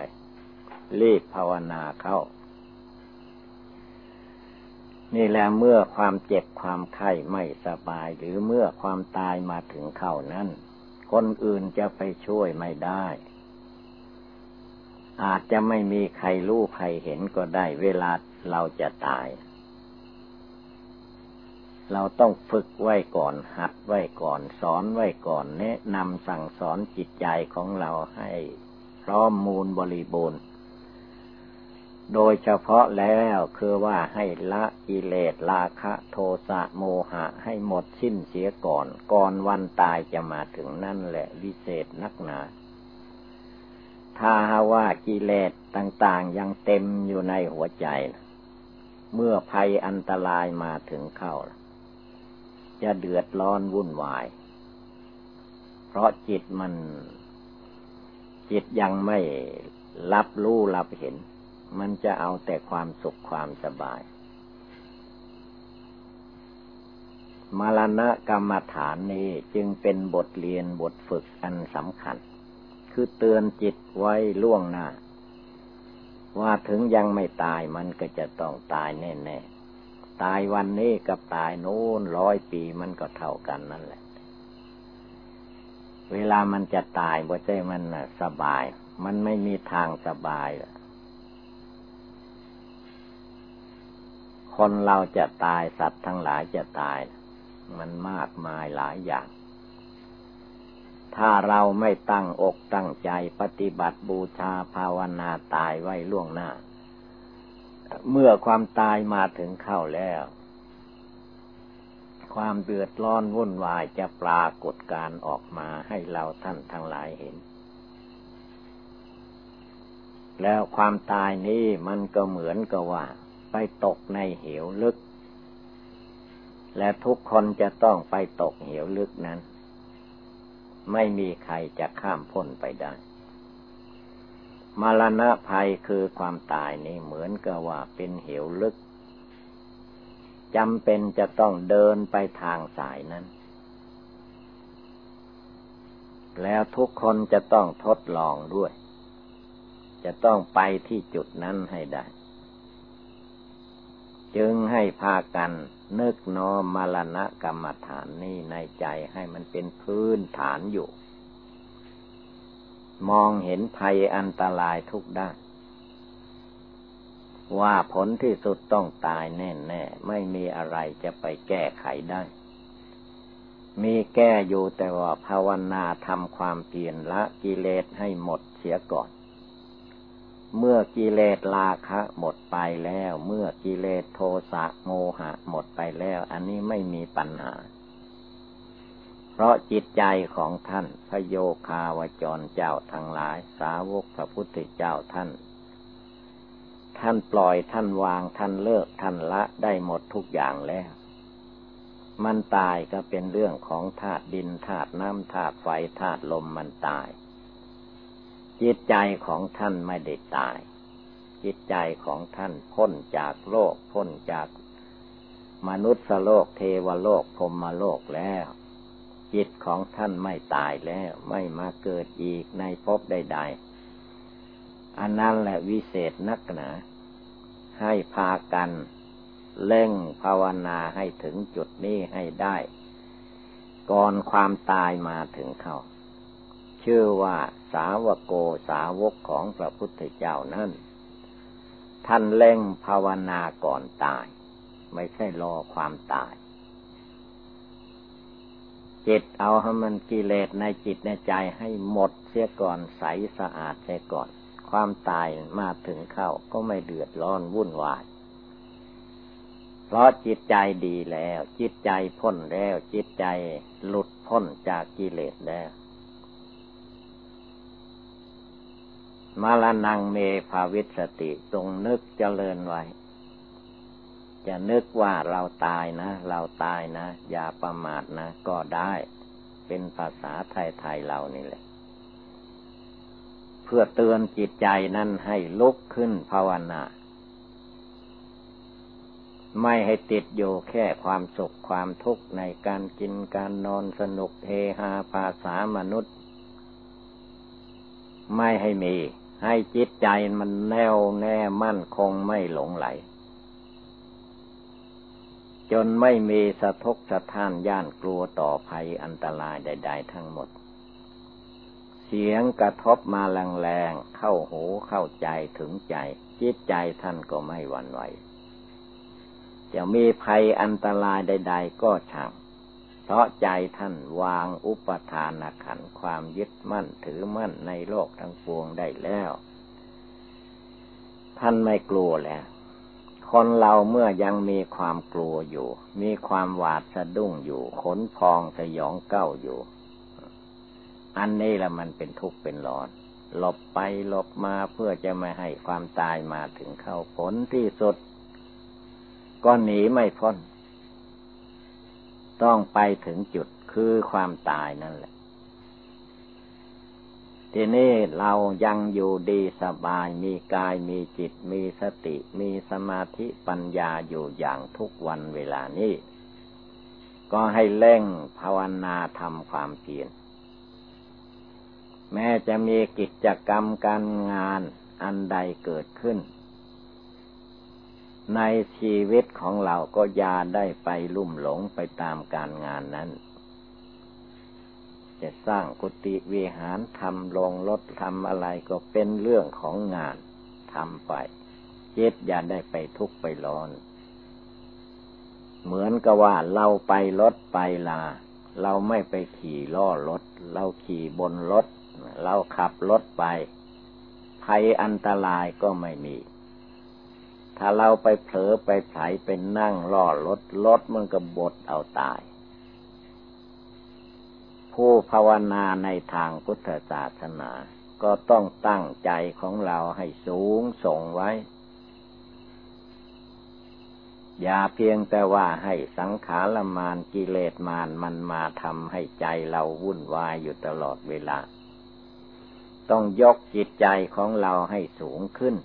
รีบภาวนาเข้า นี่แหละเมื่อความเจ็บความไข้ไม่สบาย หรือเมื่อความตายมาถึงเข้านั้น คนอื่นจะไปช่วยไม่ได้ อาจจะไม่มีใครรู้ใครเห็นก็ได้เวลาเราจะตาย เราต้องฝึกไว้ก่อน หัดไว้ก่อน สอนไว้ก่อน แนะนำสั่งสอนจิตใจของเราให้พร้อมมูลบริบูรณ์ โดยเฉพาะแล้วคือว่าให้ละกิเลสราคะโทสะโมหะให้หมดสิ้นเสียก่อน ก่อนวันตายจะมาถึงนั่นแหละวิเศษนักหนา ถ้าหาว่ากิเลสต่างๆยังเต็มอยู่ในหัวใจ เมื่อภัยอันตรายมาถึงเข้า จะเดือดร้อนวุ่นวาย เพราะจิตมัน จิตยังไม่รับรู้รับเห็น มันจะเอาแต่ความสุขความสบาย มรณะกรรมฐานนี้จึงเป็นบทเรียนบทฝึกอันสำคัญ คือเตือนจิตไว้ล่วงหน้า ว่าถึงยังไม่ตายมันก็จะต้องตายแน่ๆ ตายวันนี้กับตายโน้นร้อยปีมันก็เท่ากันนั่นแหละ เวลามันจะตายบ่ใช่มันสบาย มันไม่มีทางสบาย คนเราจะตายสัตว์ทั้งหลายจะตาย มันมากมายหลายอย่าง ถ้าเราไม่ตั้งอกตั้งใจปฏิบัติบูชาภาวนาตายไว้ล่วงหน้า เมื่อความตายมาถึงเข้าแล้ว ความเดือดร้อนวุ่นวายจะปรากฏการออกมาให้เราท่านทั้งหลายเห็นแล้วความตายนี้มันก็เหมือนกับว่า ไปตกในเหวลึก และทุกคนจะต้องไปตกเหวลึกนั้น ไม่มีใครจะข้ามพ้นไปได้ มรณะภัยคือความตายนี่เหมือนกับว่าเป็นเหวลึกจำเป็นจะต้องเดินไปทางสายนั้น แล้วทุกคนจะต้องทดลองด้วย จะต้องไปที่จุดนั้นให้ได้ จึงให้พากันนึกน้อมมรณะกรรมฐานนี้ในใจให้มันเป็นพื้นฐานอยู่ มองเห็นภัยอันตรายทุกด้านว่าผลที่สุดต้องตายแน่ๆ ไม่มีอะไรจะไปแก้ไขได้ มีแก้อยู่แต่ว่าภาวนาทำความเปลี่ยนละกิเลสให้หมดเสียก่อน เมื่อกิเลสราคะหมดไปแล้ว เมื่อกิเลสโทสะโมหะหมดไปแล้ว อันนี้ไม่มีปัญหา เพราะจิตใจของท่านพระโยคาวจรเจ้าทั้งหลาย สาวกพระพุทธเจ้าท่าน ท่านปล่อยท่านวางท่านเลิกท่านละได้หมดทุกอย่างแล้ว มันตายก็เป็นเรื่องของธาตุดินธาตุน้ำธาตุไฟธาตุลมมันตาย จิตใจของท่านไม่ได้ตาย จิตใจของท่านพ้นจากโลก พ้นจากมนุษย์โลกเทวโลกพรมโลกแล้ว จิตของท่านไม่ตายแล้ว ไม่มาเกิดอีกในภพใด ๆ อันนั้นแหละวิเศษนักหนาให้พากันเล่งภาวนาให้ถึงจุดนี้ให้ได้ ก่อนความตายมาถึงเขา ชื่อว่า สาวโกสาวกของพระพุทธเจ้านั้นท่านเล่งภาวนาก่อนตาย ไม่ใช่รอความตาย จิตเอาให้มันกิเลสในจิตในใจให้หมดเสียก่อนใสสะอาดเสียก่อน ความตายมาถึงเข้าก็ไม่เดือดร้อนวุ่นวายเพราะจิตใจดีแล้ว จิตใจพ้นแล้ว จิตใจหลุดพ้นจากกิเลสแล้ว มาลนังเมภาวิสติตรงนึกเจริญไว้ จะนึกว่าเราตายนะ เราตายนะ อย่าประมาทนะ ก็ได้ เป็นภาษาไทยๆเรานี่แหละ เพื่อเตือนจิตใจนั้นให้ลุกขึ้นภาวนาไม่ให้ติดอยู่แค่ความสุขความทุกข์ในการกินการนอนสนุกเฮฮาภาษามนุษย์ ไม่ให้มี ให้จิตใจมันแน่วแน่มั่นคงไม่หลงไหล จนไม่มีสะทกสะท้านย่านกลัวต่อภัยอันตรายใด ๆ ทั้งหมด เสียงกระทบมาแรงๆเข้าหูเข้าใจถึงใจ จิตใจท่านก็ไม่หวั่นไหวจะมีภัยอันตรายใด ๆ ก็ช่าง เพราะใจท่านวางอุปทานขันความยึดมั่นถือมั่นในโลกทั้งปวงได้แล้ว ท่านไม่กลัวแล้ว คนเราเมื่อยังมีความกลัวอยู่ มีความหวาดสะดุ้งอยู่ ขนพองสยองเก้าอยู่ อันนี้ละมันเป็นทุกข์เป็นร้อนหลบไปหลบมาเพื่อจะไม่ให้ความตายมาถึงเข้าผลที่สุด ก็หนีไม่พ้น ต้องไปถึงจุดคือความตายนั่นแหละ ทีนี้เรายังอยู่ดีสบายมีกายมีจิต มีสติ มีสมาธิปัญญาอยู่อย่างทุกวันเวลานี้ ก็ให้เร่งภาวนาทำความเพียรแม้จะมีกิจกรรมการงานอันใดเกิดขึ้น ในชีวิตของเราก็ยาได้ไปลุ่มหลงไปตามการงานนั้น จะสร้างกุฏิวิหารทำลงรถทำอะไรก็เป็นเรื่องของงานทำไปเจ็ดยาได้ไปทุกไปร้อน เหมือนกับว่าเราไปรถไปลา เราไม่ไปขี่ล้อรถ เราขี่บนรถ เราขับรถไปภัยอันตรายก็ไม่มี ถ้าเราไปเผลอไปไถเป็นนั่งล่อรถรถมันก็บดเอาตาย ผู้ภาวนาในทางพุทธศาสนา ก็ต้องตั้งใจของเราให้สูงส่งไว้ อย่าเพียงแต่ว่าให้สังขารมานกิเลสมานมันมาทำให้ใจเราวุ่นวายอยู่ตลอดเวลา ต้องยกจิตใจของเราให้สูงขึ้น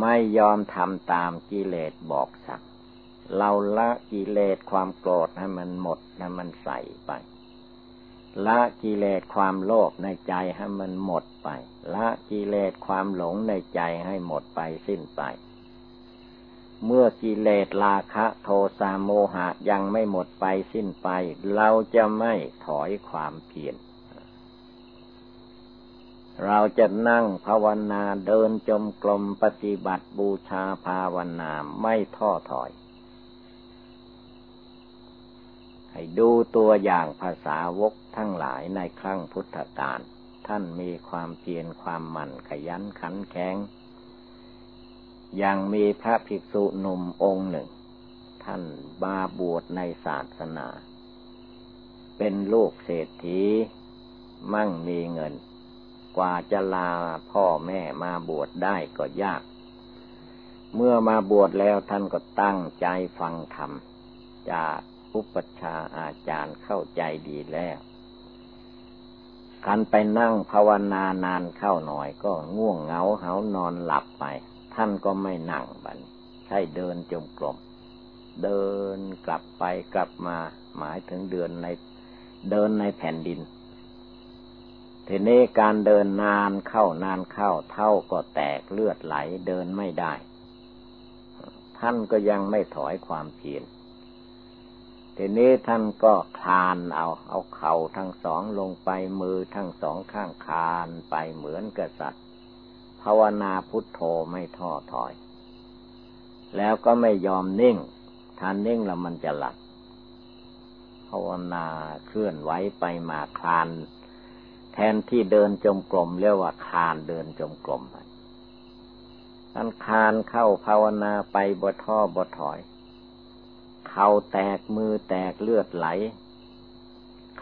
ไม่ยอมทำตามกิเลสบอกสั่งเราละกิเลสความโกรธให้มันหมดให้มันใส่ไป ละกิเลสความโลภในใจให้มันหมดไป ละกิเลสความหลงในใจให้หมดไปสิ้นไป เมื่อกิเลสราคะโทสะโมหะยังไม่หมดไปสิ้นไป เราจะไม่ถอยความเพียร เราจะนั่งภาวนาเดินจมกลมปฏิบัติบูชาภาวนาไม่ท้อถอย ให้ดูตัวอย่างภาษาวกทั้งหลายในครั้งพุทธกาลท่านมีความเพียรความหมั่นขยันขันแข็งยังมีพระภิกษุหนุ่มองค์หนึ่ง ท่านบาบวชในศาสนา เป็นลูกเศรษฐี มั่งมีเงิน กว่าจะลาพ่อแม่มาบวชได้ก็ยาก เมื่อมาบวชแล้วท่านก็ตั้งใจฟังธรรม จากอุปชาอาจารย์เข้าใจดีแล้วการไปนั่งภาวนานานเข้าหน่อยก็ง่วงเหงาเหานอนหลับไป ท่านก็ไม่นั่งบันใช่เดินจมกลม เดินกลับไปกลับมา หมายถึงเดินในเดินในแผ่นดิน ทีนี้การเดินนานเข้านานเข้าเท่าก็แตกเลือดไหลเดินไม่ได้ ท่านก็ยังไม่ถอยความเพียรทีนี้ท่านก็คลานเอา เอาเข่าทั้งสองลงไปมือทั้งสองข้างคลานไปเหมือนกษัตริย์ภาวนาพุทโธไม่ท้อถอย แล้วก็ไม่ยอมนิ่งท่านนิ่งแล้วมันจะหลับภาวนาเคลื่อนไหวไปมาคลาน แทนที่เดินจมกลมเรียกว่าคานเดินจมกลมท่านคานเข้าภาวนาไปบท่อบถอย เข่าแตกมือแตกเลือดไหล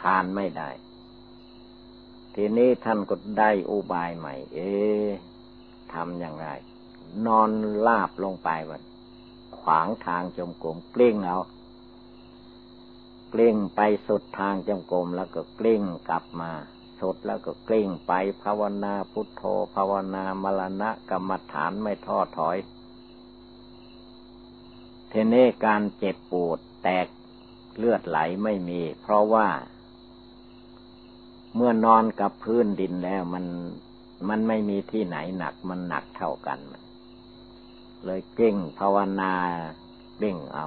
คานไม่ได้ ทีนี้ท่านก็ได้อุบายใหม่ เอ๊ทำอย่างไร นอนลาบลงไปวันขวางทางจมกลมกลิ้งเอากลิ้งไปสุดทางจมกลมแล้วก็กลิ้งกลับมา สุดแล้วก็กลิ้งไปภาวนาพุทโธภาวนามรณะกรรมฐานไม่ท้อถอย เทเนี้การเจ็บปวดแตกเลือดไหลไม่มี เพราะว่า เมื่อนอนกับพื้นดินแล้วมันมันไม่มีที่ไหนหนักมันหนักเท่ากันมัน เลยกลิ้งภาวนา กลิ้งเอา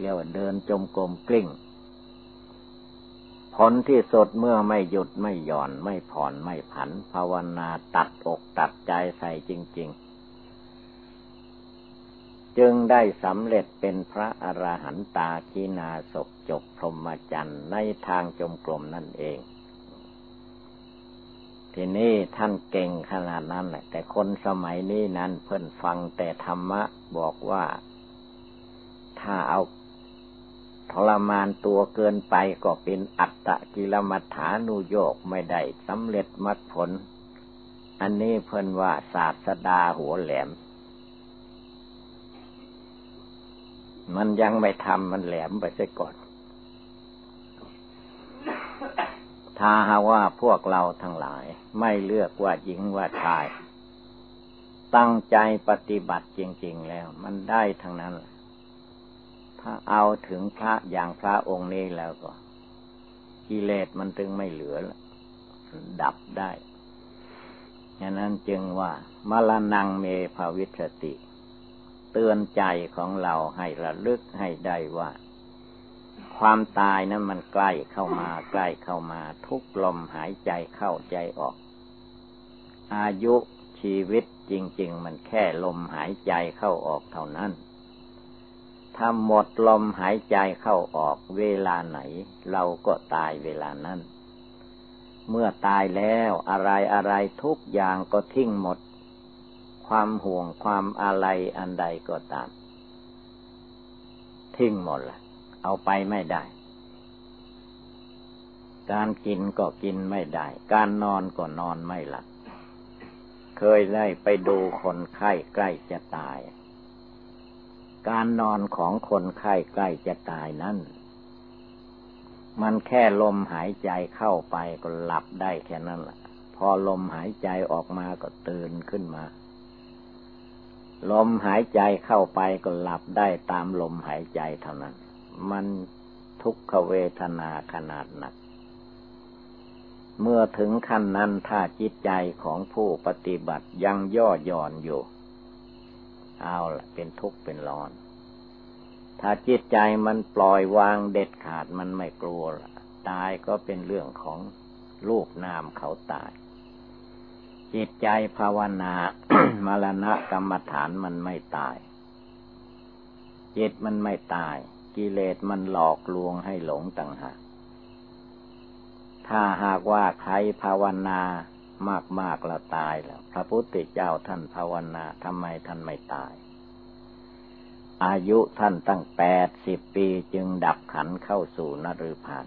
เรียกว่าเดินจมกลมกลิ้ง ผลที่สดเมื่อไม่หยุดไม่หย่อนไม่ผ่อนไม่ผัน ภาวนาตัดอกตัดใจใส่จริง ๆ จึงได้สำเร็จเป็นพระอระหันตาคีนาศกจบพรหมจรรย์ในทางจมกลมนั่นเอง ทีนี้ท่านเก่งขนาดนั้นแหละ แต่คนสมัยนี้นั้นเพิ่นฟังแต่ธรรมะบอกว่า ถ้าเอา ทรมานตัวเกินไปก็เป็นอัตตะกิลมัฐานุโยกไม่ได้สำเร็จมรรคผล อันนี้เพิ่นว่าศาสดาหัวแหลม มันยังไม่ทำมันแหลมไปซะก่อน ถ้าหาว่าพวกเราทั้งหลาย ไม่เลือกว่าหญิงว่าชาย ตั้งใจปฏิบัติจริง ๆ แล้ว มันได้ทั้งนั้น ถ้าเอาถึงพระอย่างพระองค์นี้แล้วก็กิเลสมันถึงไม่เหลือแล้วดับได้ฉะนั้นจึงว่ามรณงเมภาวิสติ เตือนใจของเราให้ระลึกให้ได้ว่า ความตายนั้นมันใกล้เข้ามาใกล้เข้ามา ทุกลมหายใจเข้าใจออก อายุชีวิตจริง ๆ มันแค่ลมหายใจเข้าออกเท่านั้น ถ้าหมดลมหายใจเข้าออกเวลาไหน เราก็ตายเวลานั้น เมื่อตายแล้วอะไรอะไรทุกอย่างก็ทิ้งหมด ความห่วงความอะไรอันใดก็ตาม ทิ้งหมดละเอาไปไม่ได้ การกินก็กินไม่ได้ การนอนก็นอนไม่หลับเคยได้ไปดูคนไข้ใกล้จะตาย การนอนของคนไข้ใกล้จะตายนั้นมันแค่ลมหายใจเข้าไปก็หลับได้แค่นั้นแหละพอลมหายใจออกมาก็ตื่นขึ้นมา ลมหายใจเข้าไปก็หลับได้ตามลมหายใจเท่านั้น มันทุกขเวทนาขนาดหนัก เมื่อถึงขั้นนั้นถ้าจิตใจของผู้ปฏิบัติยังย่อหย่อนอยู่ เอาละเป็นทุกข์เป็นร้อน ถ้าจิตใจมันปล่อยวางเด็ดขาดมันไม่กลัวละตายก็เป็นเรื่องของลูกนามเขาตาย จิตใจภาวนามรณะกรรมฐานมันไม่ตาย จิตมันไม่ตาย กิเลสมันหลอกลวงให้หลงต่างหากถ้าหากว่าใครภาวนา มากๆแล้วตายแล้ว พระพุทธเจ้าท่านภาวนาทำไมท่านไม่ตาย อายุท่านตั้งแปดสิบปีจึงดับขันเข้าสู่นรุพาน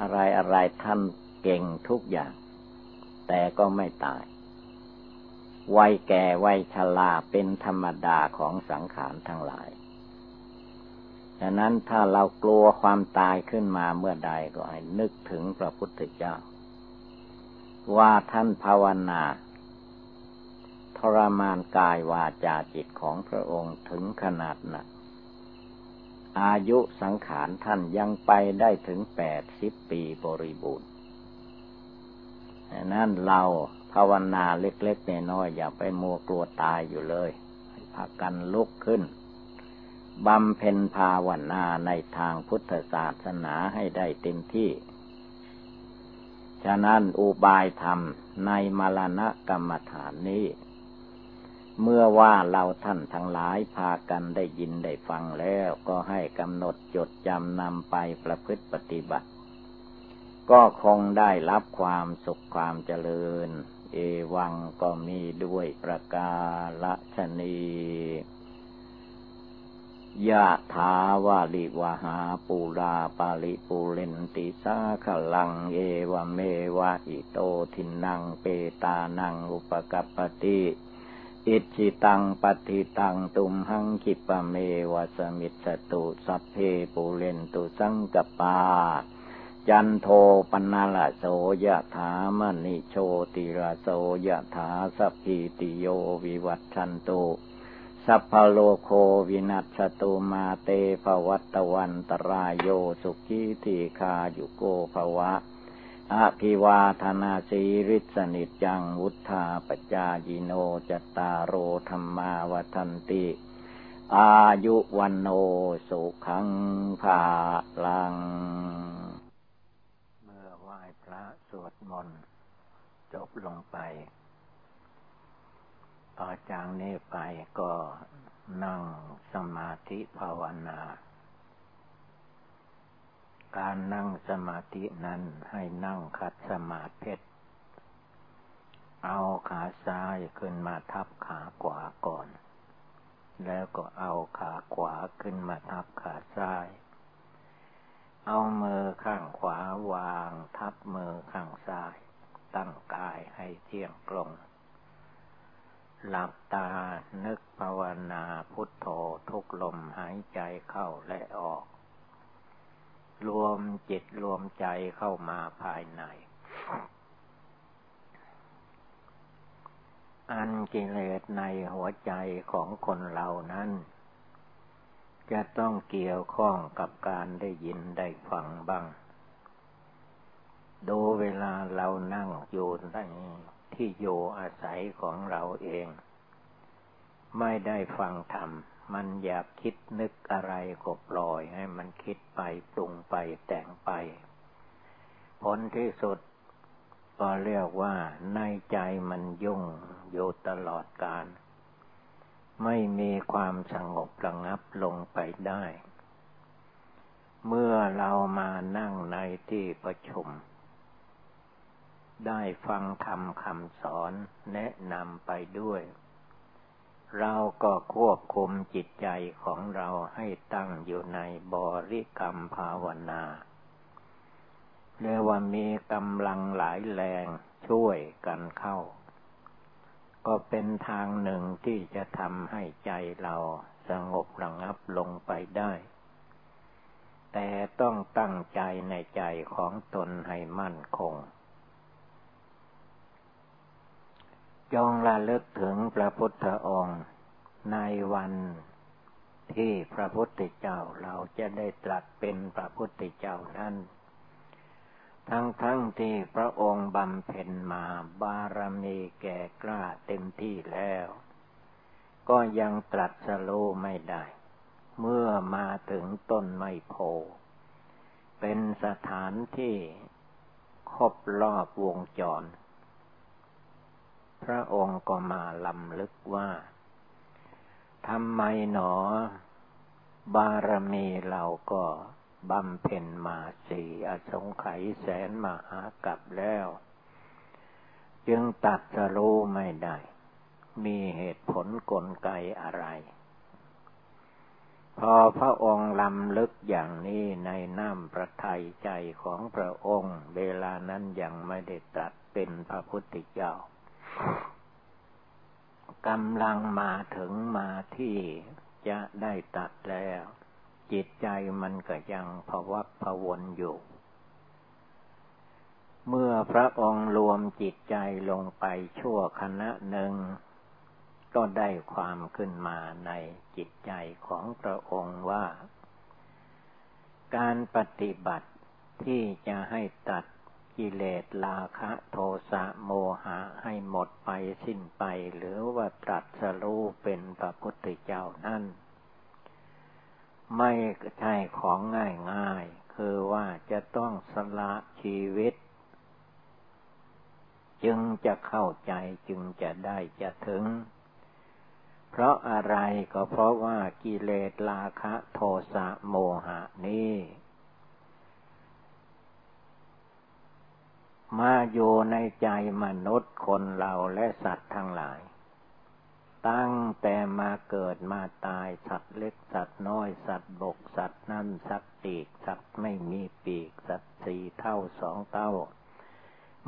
อะไรอะไรท่านเก่งทุกอย่าง แต่ก็ไม่ตาย วัยแก่วัยชราเป็นธรรมดาของสังขารทั้งหลายดังนั้นถ้าเรากลัวความตายขึ้นมาเมื่อใดก็ให้นึกถึงพระพุทธเจ้า ว่าท่านภาวนาทรมานกายวาจาจิตของพระองค์ถึงขนาดนั้นอายุสังขารท่านยังไปได้ถึงแปดสิบปีบริบูรณ์นั้นเราภาวนาเล็กๆน้อยๆอย่าไปมัวกลัวตายอยู่เลยพากันลุกขึ้นบำเพ็ญภาวนาในทางพุทธศาสนาให้ได้เต็มที่ ฉะนั้นอุบายธรรมในมรณะกรรมฐานนี้ เมื่อว่าเราท่านทั้งหลายพากันได้ยินได้ฟังแล้วก็ให้กำหนดจดจำนำไปประพฤติปฏิบัติ ก็คงได้รับความสุขความเจริญ เอวังก็มีด้วยประกาศนี ยะถาวาลิวหาปูราปาลิปูเรนติสาขลัง เอวเมวะอิโตทินังเปตานังอุปกัปติ อิจิตังปฏิตังตุมหังคิปเมวะสมิสตุสัพเพปูเรนตุสังกปา จันโทปนาละโสยะถามณิโชติระโสยะถาสัพพิติโยวิวัตชันตุ สัพพโลโควินัสตุมาเตภวัตวันตรายโยสุขีทีคายุโกภวะอภิวาธนาสีริสนิจังวุธาปจายิโนจตารโรธรรมาวทันติ อายุวันโนสุขังภาลัง เมื่อไหว้พระสวดมนต์จบลงไป ต่อจากนี้ไปก็นั่งสมาธิภาวนา การนั่งสมาธินั้นให้นั่งคัดสมาธิเอาขาซ้ายขึ้นมาทับขาขวาก่อน แล้วก็เอาขาขวาขึ้นมาทับขาซ้าย เอามือข้างขวาวางทับมือข้างซ้าย ตั้งกายให้เที่ยงตรง หลับตานึกภาวนาพุทโธทุกลมหายใจเข้าและออก รวมจิตรวมใจเข้ามาภายใน อันกิเลสในหัวใจของคนเรานั้น จะต้องเกี่ยวข้องกับการได้ยินได้ฟังบ้าง ดูเวลาเรานั่งอยู่ใน ที่อยู่อาศัยของเราเอง ไม่ได้ฟังธรรม มันอยากคิดนึกอะไรก็ปล่อยให้มันคิดไปปรุงไปแต่งไป ผลที่สุดก็เรียกว่าในใจมันยุ่งอยู่ตลอดกาลไม่มีความสงบระงับลงไปได้ เมื่อเรามานั่งในที่ประชุม ได้ฟังธรรมคำสอนแนะนำไปด้วย เราก็ควบคุมจิตใจของเราให้ตั้งอยู่ในบริกรรมภาวนาเรียกว่ามีกำลังหลายแรงช่วยกันเข้า ก็เป็นทางหนึ่งที่จะทำให้ใจเราสงบระงับลงไปได้ แต่ต้องตั้งใจในใจของตนให้มั่นคง จงระลึกถึงพระพุทธองค์ ในวันที่พระพุทธเจ้าเราจะได้ตรัสเป็นพระพุทธเจ้านั้นทั้งทั้งที่พระองค์บำเพ็ญมาบารมีแก่กล้าเต็มที่แล้ว ก็ยังตรัสรู้ไม่ได้ เมื่อมาถึงต้นไมโพ เป็นสถานที่ครบรอบวงจร พระองค์ก็มาลำลึกว่าทำไมหนอ บารมีเราก็บำเพ็ญมาสี่อสงไขยแสนมหากับแล้ว จึงตัดสรู้ไม่ได้ มีเหตุผลกลไกอะไร พอพระองค์ลำลึกอย่างนี้ในน้ำประทัยใจของพระองค์ เวลานั้นยังไม่ได้ตรัสเป็นพระพุทธเจ้า กำลังมาถึงมาที่จะได้ตัดแล้ว จิตใจมันก็ยังภวักพวนอยู่ เมื่อพระองค์รวมจิตใจลงไปชั่วขณะหนึ่ง ก็ได้ความขึ้นมาในจิตใจของพระองค์ว่า การปฏิบัติที่จะให้ตัด กิเลสราคะโทสะโมหะให้หมดไปสิ้นไป หรือว่าตรัสรู้เป็นพระพุทธเจ้านั่น ไม่ใช่ของง่ายๆ คือว่าจะต้องสละชีวิต จึงจะเข้าใจจึงจะได้จะถึง เพราะอะไรก็เพราะว่ากิเลสราคะโทสะโมหะนี้ มาอยู่ในใจมนุษย์คนเราและสัตว์ทั้งหลาย ตั้งแต่มาเกิดมาตายสัตว์เล็กสัตว์น้อย สัตว์บกสัตว์นั่นสัตว์ปีก สัตว์ไม่มีปีก สัตว์สี่เท่าสองเท่า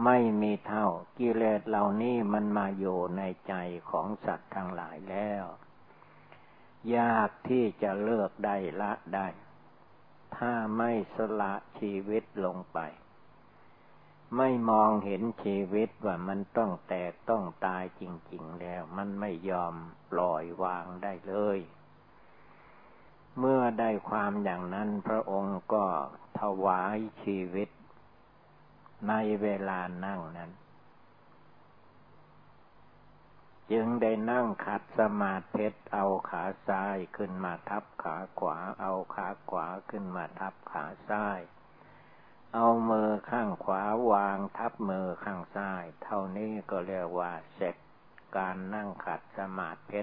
ไม่มีเท่ากิเลสเหล่านี้มันมาอยู่ในใจของสัตว์ทั้งหลายแล้ว ยากที่จะเลิกได้ละได้ ถ้าไม่สละชีวิตลงไป ไม่มองเห็นชีวิตว่ามันต้องแตกต้องตายจริง ๆ แล้ว มันไม่ยอมปล่อยวางได้เลย เมื่อได้ความอย่างนั้นพระองค์ก็ถวายชีวิต ในเวลานั่งนั้น จึงได้นั่งขัดสมาธิเอาขาซ้ายขึ้นมาทับขาขวา เอาขาขวาขึ้นมาทับขาซ้าย เอามือข้างขวาวางทับมือข้างซ้าย เท่านี้ก็เรียกว่าเสร็จการนั่งขัดสมาธิ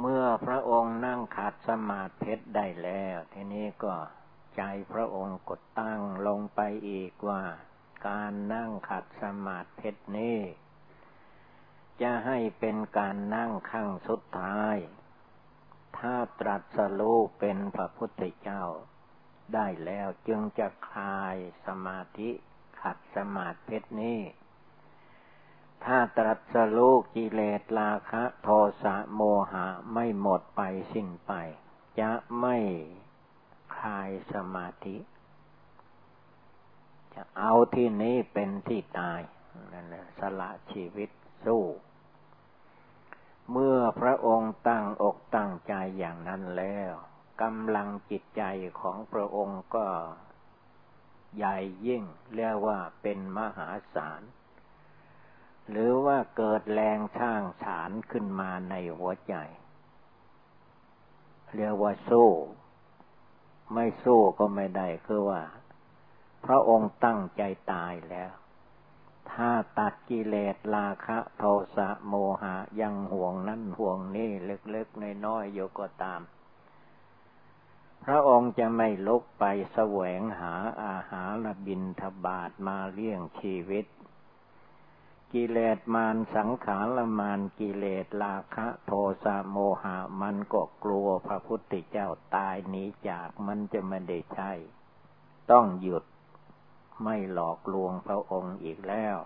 เมื่อพระองค์นั่งขัดสมาธิได้แล้ว ทีนี้ก็ใจพระองค์กดตั้งลงไปอีกว่า การนั่งขัดสมาธินี้จะให้เป็นการนั่งขั้งสุดท้าย ถ้าตรัสรู้เป็นพระพุทธเจ้า ได้แล้วจึงจะคลายสมาธิขัดสมาธินี้ถ้าตรัสรู้กิเลสราคะโทสะโมหะไม่หมดไปสิ้นไป จะไม่คลายสมาธิ จะเอาที่นี้เป็นที่ตายนั่นแหละสละชีวิตสู้ เมื่อพระองค์ตั้งอกตั้งใจอย่างนั้นแล้ว กำลังจิตใจของพระองค์ก็ใหญ่ยิ่งเรียกว่าเป็นมหาศาล หรือว่าเกิดแรงช่างฉานขึ้นมาในหัวใจ เรียกว่าสู้ ไม่สู้ก็ไม่ได้คือว่า พระองค์ตั้งใจตายแล้ว ถ้าตัดกิเลสราคะโทสะโมหะยังห่วงนั่นห่วงนี่เล็กๆน้อยๆอยู่ก็ตาม พระองค์จะไม่ลุกไปแสวงหาอาหารบินทบาทมาเลี้ยงชีวิต กิเลสมารสังขารมารกิเลสราคะโทสะโมหะมันก็กลัวพระพุทธเจ้าตายหนีจากมันจะไม่ได้ใช่ต้องหยุดไม่หลอกลวงพระองค์อีกแล้ว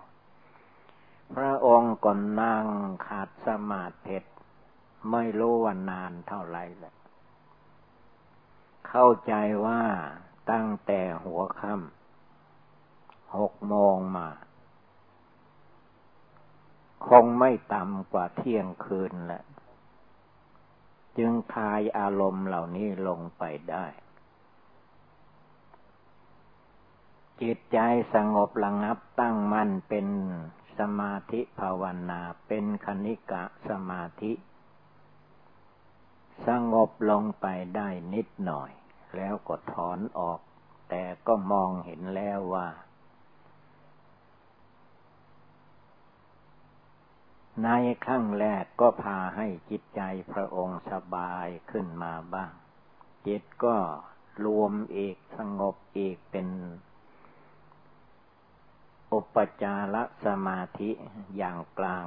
พระองค์ก่อนนั่งขาดสมาธิไม่รู้ว่านานเท่าไรแหละ เข้าใจว่าตั้งแต่หัวค่ำหกโมงมา คงไม่ต่ำกว่าเที่ยงคืนแหละ จึงคลายอารมณ์เหล่านี้ลงไปได้ จิตใจสงบระงับตั้งมั่นเป็นสมาธิภาวนาเป็นคณิกะสมาธิ สงบลงไปได้นิดหน่อย แล้วก็ถอนออก แต่ก็มองเห็นแล้วว่า ในขั้งแรกก็พาให้จิตใจพระองค์สบายขึ้นมาบ้าง จิตก็รวมเอกสงบเอกเป็นอุปจารสมาธิอย่างกลาง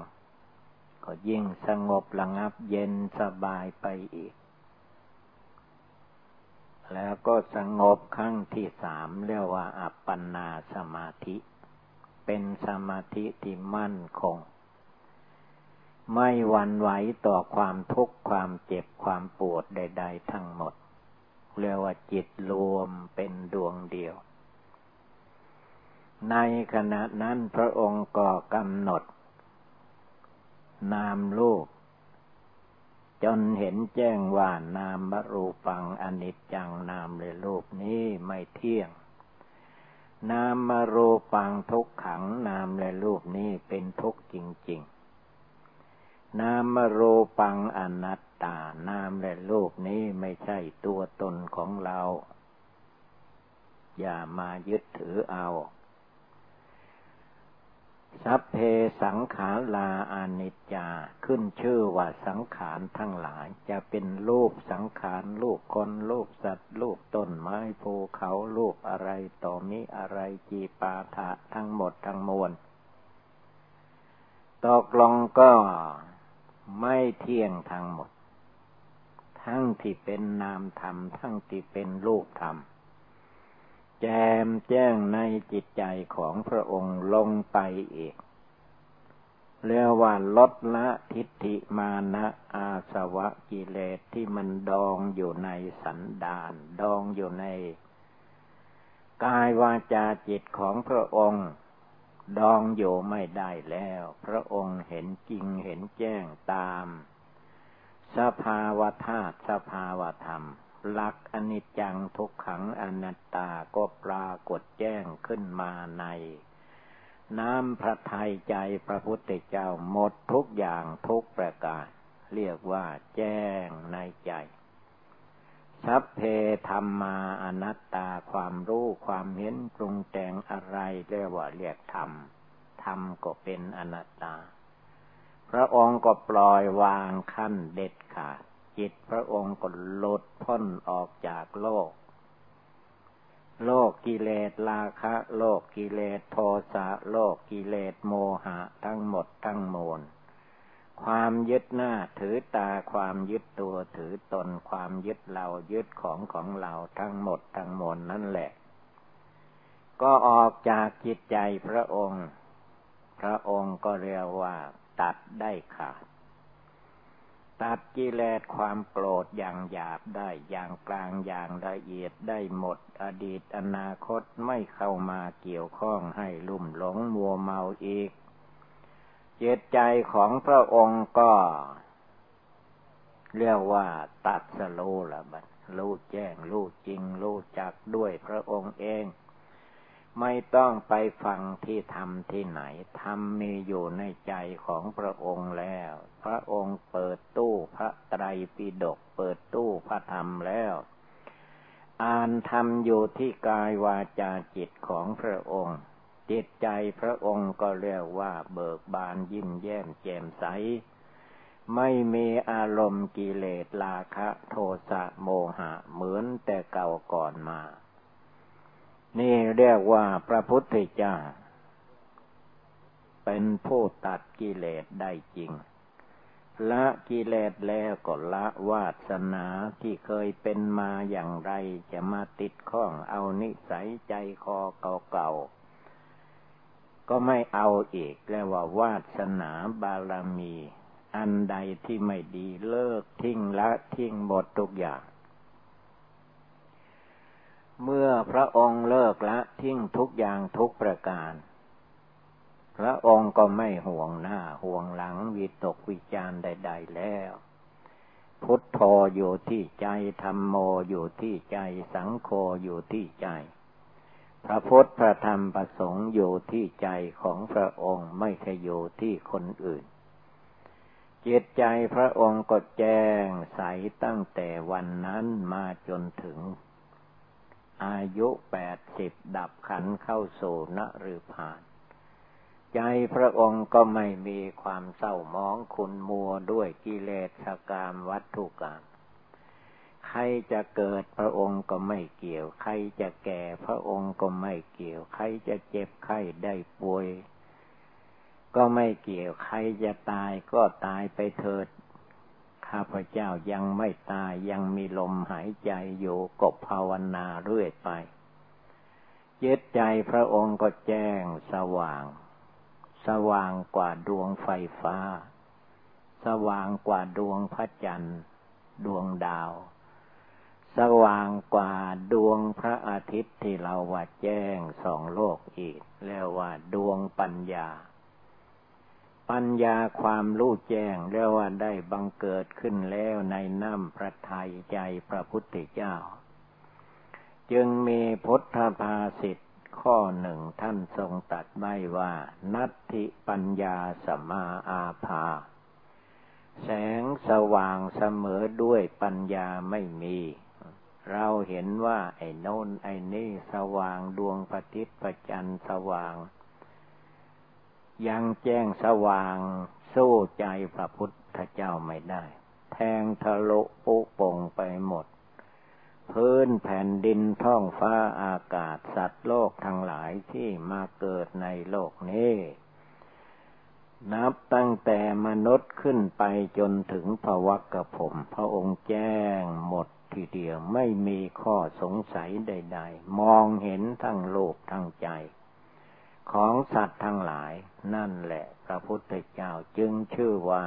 ก็ยิ่งสงบระงับเย็นสบายไปอีก แล้วก็สงบครั้งที่สามเรียกว่า อัปปนาสมาธิ เป็นสมาธิที่มั่นคง ไม่หวั่นไหวต่อความทุกข์ความเจ็บความปวดใด ๆ ทั้งหมด เรียกว่าจิตรวมเป็นดวงเดียว ในขณะนั้นพระองค์ก็กำหนด นามรูป จนเห็นแจ้งว่านามรูปังอนิจจังนามเลยรูปนี้ไม่เที่ยง นามรูปังทุกขังนามและรูปนี้เป็นทุกข์จริง ๆ นามรูปังอนัตตานามและรูปนี้ไม่ใช่ตัวตนของเรา อย่ามายึดถือเอา สัพเพสังขาราอานิจจา ขึ้นชื่อว่าสังขารทั้งหลาย จะเป็นรูปสังขารรูปคนรูปสัตว์รูปต้นไม้ภูเขารูปอะไรต่อมีอะไรจีปาถะทั้งหมดทั้งมวลตกลงก็ไม่เที่ยงทั้งหมด ทั้งที่เป็นนามธรรม ทั้งที่เป็นรูปธรรม แจมแจ้งในจิตใจของพระองค์ลงไปอีกเรียกว่าลดละทิฏฐิมานะอาสวะกิเลสที่มันดองอยู่ในสันดาน ดองอยู่ใน กายวาจาจิตของพระองค์ ดองอยู่ไม่ได้แล้ว พระองค์เห็นจริงเห็นแจ้งตาม สภาวธาตุสภาวธรรม หลักอนิจจังทุกขังอนัตตาก็ปรากฏแจ้งขึ้นมาใน น้ำพระทัยใจพระพุทธเจ้าหมดทุกอย่างทุกประการ เรียกว่าแจ้งในใจสัพเพธรรมาอนัตตาความรู้ความเห็นปรุงแต่งอะไรเรียกว่าเรียกธรรม ธรรมก็เป็นอนัตตา พระองค์ก็ปล่อยวางขั้นเด็ดขาด จิตพระองค์ก็หลุดพ้นออกจากโลก โลกกิเลสราคะ โลกกิเลสโทสะโลกกิเลสโมหะทั้งหมดทั้งมวลความยึดหน้าถือตาความยึดตัวถือตนความยึดเรายึดของของเราทั้งหมดทั้งมวลนั่นแหละ ก็ออกจากจิตใจพระองค์ พระองค์ก็เรียกว่าตัดได้ขาด ตัดกิเลสความโกรธอย่างหยาบได้อย่างกลางอย่างละเอียดได้หมด อดีตอนาคตไม่เข้ามาเกี่ยวข้องให้ลุ่มหลงมัวเมาอีก เจตใจของพระองค์ก็ เรียกว่าตัดสโลละบัดรู้แจ้งรู้จริงรู้จักด้วยพระองค์เอง ไม่ต้องไปฟังที่ทำที่ไหนทำมีอยู่ในใจของพระองค์แล้ว พระองค์เปิดตู้พระไตรปิฎกเปิดตู้พระธรรมแล้ว อ่านธรรมอยู่ที่กายวาจาจิตของพระองค์ จิตใจพระองค์ก็เรียกว่าเบิกบานยิ้มแย้มแจ่มใส ไม่มีอารมณ์กิเลสราคะ โทสะโมหะเหมือนแต่เก่าก่อนมา นี่เรียกว่าพระพุทธเจ้าเป็นผู้ตัดกิเลสได้จริง ละกิเลสแล้วก็ละวาสนาที่เคยเป็นมาอย่างไร จะมาติดข้องเอานิสัยใจคอเก่าๆ ก็ไม่เอาอีกเรียกว่าวาสนาบารมี อันใดที่ไม่ดีเลิกทิ้งละทิ้งหมดทุกอย่าง เมื่อพระองค์เลิกละทิ้งทุกอย่างทุกประการ พระองค์ก็ไม่ห่วงหน้าห่วงหลังวิตกวิจารใด ๆ แล้ว พุทโธอยู่ที่ใจธรรมโมอยู่ที่ใจสังโฆอยู่ที่ใจ พระพุทธพระธรรมประสงค์อยู่ที่ใจของพระองค์ไม่ใช่อยู่ที่คนอื่นจิตใจพระองค์ก็แจ้งใสตั้งแต่วันนั้นมาจนถึง อายุแปดสิบดับขันเข้าสู่นฤพาน ใจพระองค์ก็ไม่มีความเศร้ามองคุณมัวด้วยกิเลสกรรมวัตถุกรรมใครจะเกิดพระองค์ก็ไม่เกี่ยว ใครจะแก่พระองค์ก็ไม่เกี่ยว ใครจะเจ็บไข้ได้ป่วย ก็ไม่เกี่ยว ใครจะตายก็ตายไปเถิด ข้าพเจ้ายังไม่ตายยังมีลมหายใจอยู่กบภาวนาเรื่อยไปเจตใจพระองค์ก็แจ้งสว่าง สว่างกว่าดวงไฟฟ้า สว่างกว่าดวงพระจันทร์ ดวงดาว สว่างกว่าดวงพระอาทิตย์ที่เราว่าแจ้งสองโลกอีกเรียกว่าดวงปัญญา ปัญญาความรู้แจ้งเรียกว่าได้บังเกิดขึ้นแล้วในน้ำพระทัยใจพระพุทธเจ้า จึงมีพุทธภาษิต ข้อหนึ่งท่านทรงตัดไว้ว่า นัตถิปัญญาสมาอาภา แสงสว่างเสมอด้วยปัญญาไม่มี เราเห็นว่า ไอ้นนไอ้นี่สว่างดวงพระทิตย์พระจันสว่าง ยังแจ้งสว่างสู้ใจพระพุทธเจ้าไม่ได้ แทงทะลุปุปงไปหมด พื้นแผ่นดินท้องฟ้าอากาศสัตว์โลกทั้งหลายที่มาเกิดในโลกนี้ นับตั้งแต่มนุษย์ขึ้นไปจนถึงพวักกระผม พระองค์แจ้งหมดทีเดียวไม่มีข้อสงสัยใด ๆ มองเห็นทั้งโลกทั้งใจ ของสัตว์ทั้งหลาย นั่นแหละ พระพุทธเจ้าจึงชื่อว่า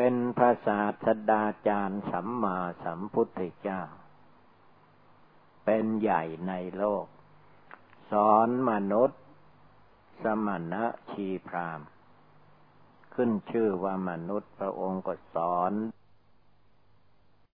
เป็นพระศาสดาจารย์สัมมาสัมพุทธเจ้า เป็นใหญ่ในโลก สอนมนุษย์ สมณะชีพราม ขึ้นชื่อว่ามนุษย์พระองค์ก็สอน